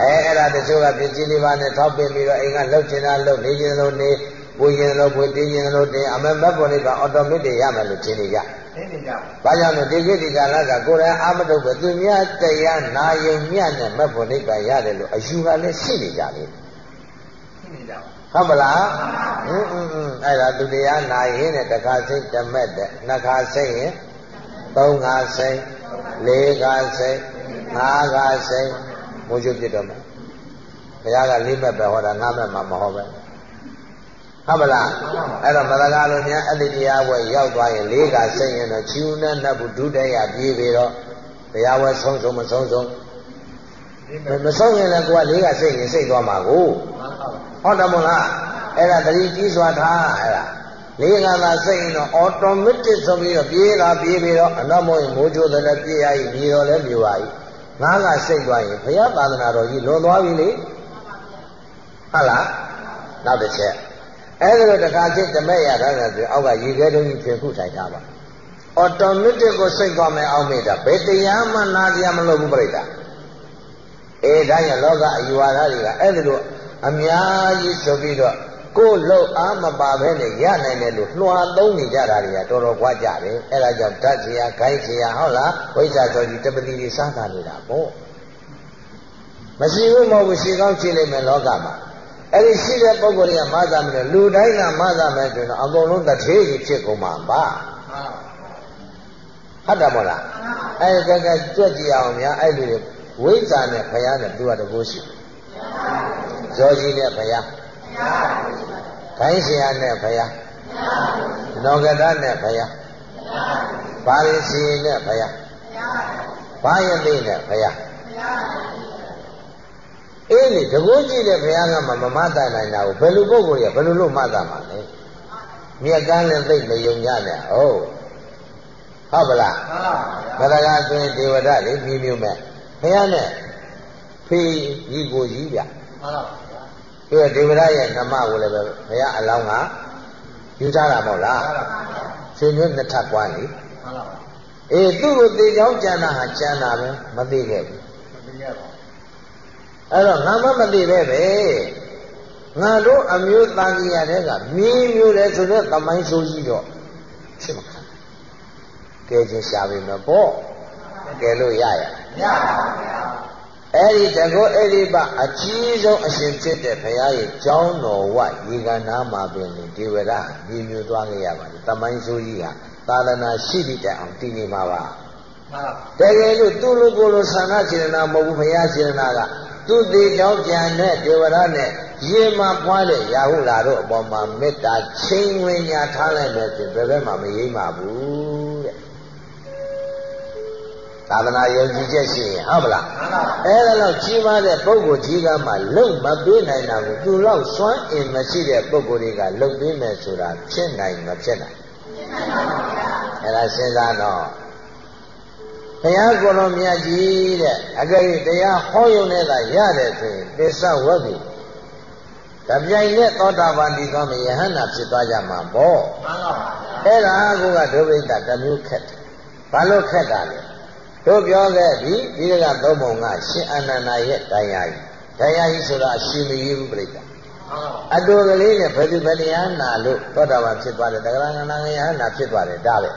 အဲအဲ့ဒါတချို့ကပြည့်စည်လေးပါးနဲ့ထောက်ပင်ပြီးတော့အိမ်ကလှုပ်ချင်တာလှုပ်နေချင်လို့နေပူချင်လို့ပူတင်းချင်လို့တင်းအမေမက်ပေါ်လေးကအော်တိုမက်တစ်ရမယ်လို့ထင်နေကြသိနေကြပါ။ဘာကြောင့်လဲဒီကိတိကာလကကိုယ်တိုင်အာမတုပဲသူများတရားနာယုံမြတ်နဲ့မက်ပေါ်လေးကရတယ်လို့အယူကလည်းရှိနေကြတယ်သိနေကြပါဟုတ်မလားဟင်းအင်းအင်းအဲ့ဒါသူတရားနာရင်တဲ့တစ်ခါစိတ်တမက်တဲ့နှစ်ခါစိတ်ရင်သုံးခါစိတ်လေးခါစိတ်ငါးခါစိတ် မိုးချုပ်ပြစ်တော့မယ်ဘုရားကလေးမဲ့ပဲဟောတာငါးမဲ့မှမဟောပဲဟုတ်မလားအဲ့တော့မသကားလိုများအဲ့ဒီတရားဝဲရောက်သွားရင်လေးခါစိတ်ရင်တော့ချီဦးနဲ့နှပ်ဘူးဒုတိယပြေးပြီးတော့တရားဝဲဆုံးဆုံးမဆုံးဆုံးဒီမမဲ့မဆုံးရင်လည်းကိုကလေးခါစိတ်ရင်စိတ်သွားမှာကိုမှန်ပါပါဟုတ်တယ်မို့လားအဲ့ဒါတတိကြီးစွာထားအဲ့ဒါလေးကသာစိတ်ရင်တော့ automatic ဆိုပြီးတော့ပြေးတာပြေးပြီးတော့အနောက်မို့ရင်မိုးချိုးတယ်လည်းပြေးရည်မြေတော်လည်းမြေပါ၏ ငါးကစိတ်သွားရင်ဘုရားသာသနာတော်ကြီးလွန်သွားပြီလေဟုတ်လားနောက်တစ်ချက်အဲ့ဒါတော့တခါချင်းတမဲ့ရတာလည်းဆိုအောက်ကရေခဲတုံးကြီးဖြင်ခုထိုင်ထားပါ automatic ကိုစိတ်သွားမယ်အောင်မေ့တာဘယ်တရားမှနာကြမလို့ဘူးပြိတ္တာအေးဒါကြောင့်လောကအယူဝါဒတွေကအဲ့ဒါလိုအများကြီးဆိုပြီးတော့ ကိုယ်လုံအားမပါဘဲနဲ့ရနိုင်တယ်လို့လွှာသုံးနေကြတာတွေကတော်တော်ကြွားကြတယ်အဲ့ဒါကြောင့်ဓာတ်စီယာခိုင်းစီယာဟုတ်လားဝိဇ္ဇာဆိုကြီးတပတိတွေစားတာနေတာပေါ့မရှိဘူးမဟုတ်ဘူးရှင်းကောင်းရှင်းလိမ့်မယ်လောကမှာအဲ့ဒီရှိတဲ့ပုံကိုယ်တွေကမသာမယ်လူတိုင်းကမသာမယ်ဆိုတော့အကုန်လုံးတထေးကြီးဖြစ်ကုန်မှာပါဟုတ်တယ်မို့လားအဲ့ကကကြွက်ကြည့်အောင်များအဲ့လူတွေဝိဇ္ဇာနဲ့ဖယားနဲ့သူကတကိုးရှိဇောကြီးနဲ့ဖယား ခိုင်းဆရာနဲ့ဖယားနောကတနဲ့ဖယားပါရိစီနဲ့ဖယားဘာယသိနဲ့ဖယားအေးလေတကူကြည့်တဲ့ဘုရားကမှမမတတ်နိုင်တာကိုဘယ်လိုပုဂ္ဂိုလ်ရဘယ်လိုလို့မှတ်တာမှာလဲမြက်ကန်းလည်းသိမယုံကြနဲ့ဟုတ်ဟုတ်ပလားမှန်ပါဗျာဘယ်ကအတွင်းဒေဝဒလေမျိုးမျိုးမဲ့ဘုရားနဲ့ဖေးကြီးကိုကြီးဗျမှန်ပါ ဗျာဒီဒေဝဒရဲ့နမကိုလည်းပဲဘုရားအလောင်းကယူထားတာမဟုတ်လားမှန်ပါဗျာရှင်မျိုးနှစ်ထပ်ကွာလေမှန်ပါအေးသူ့ကိုတေချောင်းကြံတာဟာကြံတာပဲမသိခဲ့ဘူးမသိခဲ့ပါဘူးအဲ့တော့ငါမမသိပဲပဲငါတို့အမျိုးတန်ကြီးရတဲ့ကမင်းမျိုးလဲဆိုတော့သမိုင်းဆိုးကြီးတော့ဖြစ်မှာကဲချင်းရှာပြီမပေါ့ကဲလို့ရရမရပါဘူးဗျာ အဲ့ဒီတကောအဲ့ဒီပအကြီးဆုံးအရှင်ဖြစ်တဲ့ဘုရားရဲ့ကျောင်းတော်ဝရေကနာမှာပင်ဒီဝရမြေမျိုးသွားခဲ့ရပါတယ်သမိုင်းဆိုးကြီးဟာသာသနာရှိသည့်တိုင်အောင်တည်နေမှာပါတကယ်လို့သူ့လူကိုယ်လိုဆန္ဒစေတနာမဟုတ်ဘူးဘုရားစေတနာကသူသေးကြောင့်ကြံတဲ့ဒေဝရနဲ့ရေမှပွားတဲ့ရာဟုလာတို့အပေါ်မှာမေတ္တာချင်းဝင်ညာထားလိုက်မယ်ဆိုဘယ်ဘက်မှမရိမ့်ပါဘူးတဲ့ သာသနာယုံကြည်ချက်ရှိရင်ဟုတ်ပလားအဲ့ဒါတော့ကြီးမားတဲ့ပုဂ္ဂိုလ်ကြီးကမှလုံမပေးနိုင်တာကိုသူလောက်စွမ်းအင်မရှိတဲ့ပုဂ္ဂိုလ်တွေကလုံပေးမယ်ဆိုတာဖြစ်နိုင်မဖြစ်နိုင်ဖြစ်နိုင်ပါဘူးဗျာအဲ့ဒါစဉ်းစားတော့ဘုရားကိုယ်တော်မြတ်ကြီးတဲ့အကြိမ်တရားဟောရုံနဲ့သာရတယ်ဆိုရင်ပစ္စဝတ်ပြီတပြိုင်နဲ့သောတာပန်ဒီကောမယဟန္တာဖြစ်သွားကြမှာပေါ့မှန်ပါပါအဲ့ဒါကဒုဗိဒ္ဓတမျိုးခက်တယ်ဘာလို့ခက်တာလဲ တို့ပြောခဲ့ပြီဒီကသုံးပုံကရှင်အနန္ဒာရဲ့တရားကြီးတရားကြီးဆိုတာရှင်မကြီးဘူးပြိတ္တာအတူကလေးနဲ့ဘယ်သူဘယ်တရားနာလို့သောတာပန်ဖြစ်သွားတယ်တဂရဏနာယဟန္တာဖြစ်သွားတယ်ဒါပဲ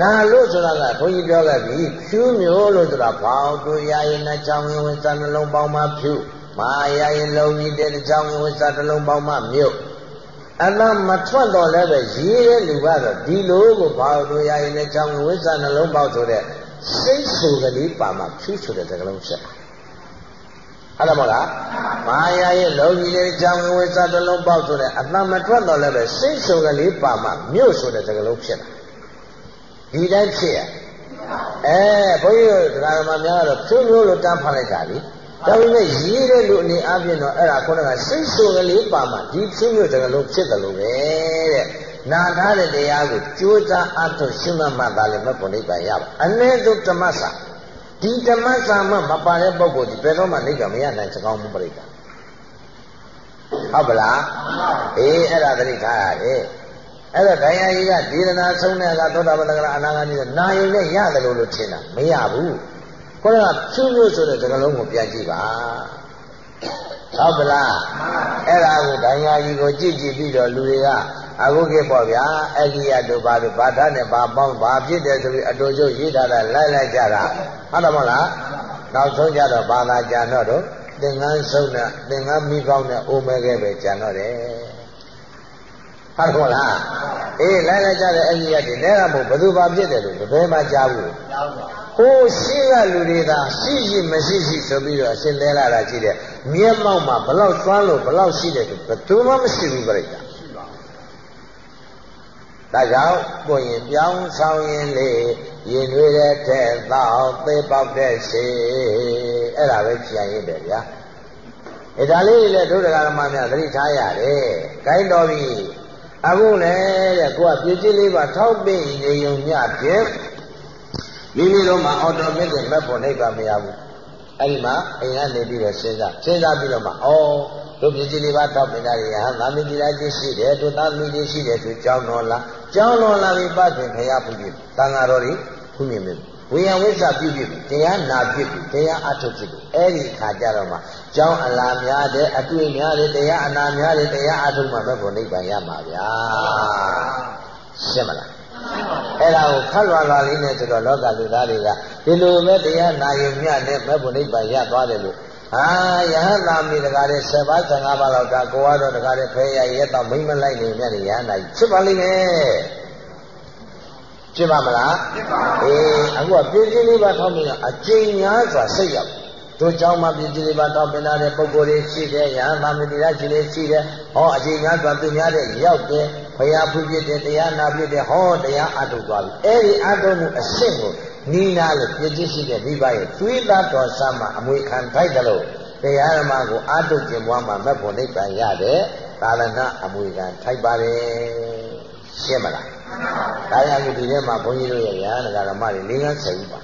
နာလို့ဆိုတာကဘုန်းကြီးပြောခဲ့ပြီဖြူးမျိုးလို့ဆိုတာဘောင်တူရရင်နှချောင်းဝင်စနှလုံးပေါင်းမှဖြူမာရရင်လုံးကြီးတဲ့ချောင်းဝင်စနှလုံးပေါင်းမှမြုပ်အလမထွက်တော့လည်းပဲရေးတဲ့လူကတော့ဒီလိုကိုဘောင်တူရရင်နှချောင်းဝင်စနှလုံးပေါင်းဆိုတဲ့ စိတ်ဆိုကလေးပါမှဖြူးဆိုတဲ့စကားလုံးဆက်အဲ့ဒါမဟုတ်လားမာယာရဲ့လုံးကြီးတဲ့ချောင်းဝင်စနှလုံးပေါင်းဆိုတဲ့အလမထွက်တော့လည်းပဲစိတ်ဆိုကလေးပါမှမြုပ်ဆိုတဲ့စကားလုံးဖြစ်တာဒီတိုင်းဖြစ်ရအဲဘုန်းကြီးတို့ဒကာမများကတော့ဖြိုးမျိုးလို့တန်းဖတ်လိုက်တာလေဒါပေမဲ့ရေးတဲ့လူအနေအချင်းတော့အဲ့ဒါခုနကစိတ်ဆိုကလေးပါမှဒီဖြိုးမျိုးတကလုံးဖြစ်တယ်လို့ပဲတဲ့ နာထားတဲ့တရားကိုကြိုးစားအထောက်ရှင်းမှမှသာလည်းမဖို့နိဗ္ဗာန်ရပါအ ਨੇ တို့ဓမ္မစာဒီဓမ္မစာမှမပါတဲ့ပုဂ္ဂိုလ်ဒီဘယ်တော့မှနိဗ္ဗာန်မရနိုင်စကောင်းမှုပြိတ္တာဟုတ်ပလားအေးအဲ့ဒါသတိထားရတယ်အဲ့တော့ဒိုင်ယာကြီးကဒေသနာဆုံးတဲ့ကသောတာပန်တဂရအနာဂါမိဆိုနာယုံနဲ့ရတယ်လို့လို့ထင်တာမရဘူးခေါင်းကဖြူးဖြူးဆိုတဲ့စကားလုံးကိုပြန်ကြည့်ပါဟုတ်ပလားအဲ့ဒါကိုဒိုင်ယာကြီးကိုကြည့်ကြည့်ပြီးတော့လူတွေက အခုခေတ်ပေါ့ဗျာအဂိယတို့ဘာတို့ဘာသာနဲ့ဘာပေါင်းဘာဖြစ်တယ်ဆိုပြီးအတူတူရေးထားတာလိုက်လိုက်ကြတာဟုတ်တယ်မဟုတ်လားနောက်ဆုံးကြတော့ဘာသာကြံတော့တော့သင်္ကန်းဆုံးနဲ့သင်္ကန်းမိကောင်းနဲ့အိုမဲခဲ့ပဲကြံတော့တယ်ဟုတ်ကောလားအေးလိုက်လိုက်ကြတဲ့အဲ့ဒီရတဲ့နဲ့ကမို့ဘယ်သူဘာဖြစ်တယ်လို့ဘယ်မှကြားဘူးကြားပါဟိုရှိကလူတွေသာရှိရှိမရှိရှိဆိုပြီးတော့အရှင်လဲလာတာကြည့်တယ်မျက်မှောက်မှာဘလောက်သွမ်းလို့ဘလောက်ရှိတယ်ဘယ်သူမှမရှိဘူးပြိတ္တာ ဒါကြောင့်ကိုရင်ပြောင်းဆောင်ရင်လေရင်တွေတဲ့တဲ့သောသေးပေါက်တဲ့ရှိအဲ့ဒါပဲကြံရည်တယ်ဗျာအဲဒါလေးတွေလည်းဒုဒကာရမများသတိထားရတယ်။ဂိုင်းတော်ပြီအခုလည်းတဲ့ကိုကပြည့်ချင်းလေးပါထောက်ပင့်နေုံညဖြင့်မိမိတို့မှာအော်တိုမက်တစ်မက်ဖို့နှိပ်ပါမရဘူးအဲ့ဒီမှာအိမ်ကနေပြီးတော့စဉ်းစားစဉ်းစားပြီးတော့မှဩ တို့ပြည့်ချင်းလေးပါထောက်ပင့်တာတွေဟာငါမင်းဒီလိုက်ချင်းရှိတယ်တို့သားမိလေးရှိတယ်သူကြောင်းတော်လားကြောင်းတော်လာပြီးပတ်ခင်ခရဖူးပြီတန်ဃာတော်တွေခုမြင်မြင်ဝိယဝိဇ္ဇပြုပြီတရားနာပြုပြီတရားအထုတ်ပြီအဲ့ဒီခါကြတော့မှကျောင်းအလားများတဲ့အတွေ့များတဲ့တရားအနာများတဲ့တရားအထုတ်မှပဲဘုံနိဗ္ဗာန်ရမှာဗျာရှင်းမလားအဲ့ဒါကိုခက်လွာလွာလေးနဲ့ဆိုတော့လောကလူသားတွေကဒီလိုပဲတရားနာယုံမြနဲ့မဲ့ဘုံနိဗ္ဗာန်ရသွားတယ်လို့ ဟာယဟန်သာမိတကားတဲ့7ပါး15ပါးလောက်ဒါကိုကတော့တကားတဲ့ဖဲရရက်တော့မိမ့်မလိုက်နေမြတ်နေယဟန်သာကြီးဖြစ်ပါလိမ့်မယ်ဖြစ်ပါမလားဖြစ်ပါဘူးအေးအခုကပြင်းပြင်းလေးပါထောက်ပြီးတော့အကျဉ်းများစွာစိတ်ရောက်တို့เจ้าမှာပြင်းပြင်းလေးပါထောက်ပင်လာတဲ့ပုံကိုယ်တွေရှိတယ်ယဟန်သာမိတိရရှိလေးရှိတယ်ဟောအကျဉ်းများစွာသူများတဲ့ရောက်တယ်ဘုရားဖူးပြတဲ့တရားနာပြတဲ့ဟောတရားအထုတ်သွားပြီအဲ့ဒီအထုတ်မှုအရှင်းကို နီးနာလို့ပြည့်ရှိတဲ့မိဘရဲ့သွေးသားတော်ဆမ်းမှာအမွေခံထိုက်တယ်လို့တရားဓမ္မကိုအာတုကျင့်ပွားမှာမက်ဖို့နိဗ္ဗာန်ရတဲ့သာလနာအမွေခံထိုက်ပါတယ်ရှင်းမလားဒါရမှုဒီထဲမှာဘုန်းကြီးတို့ရဲ့ညာဓမ္မတွေ၄၅ဆယ်ဦးပါ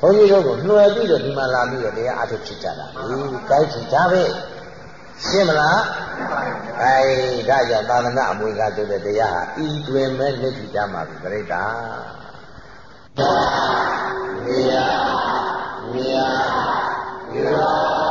ဘုန်းကြီးတို့ကိုနှွယ်ပြီးတော့ဒီမှာလာပြီးတော့တရားအထုတ်ဖြစ်ကြတာဟေးကိုက်ချင်ဒါပဲရှင်းမလားအဲဒါကြောင့်သာသနာအမွေကဆိုတဲ့တရားဟာဤတွင်မဲ့လက်ထီကြမှာပြိတ္တာ သာဝေယဝေယဝေယ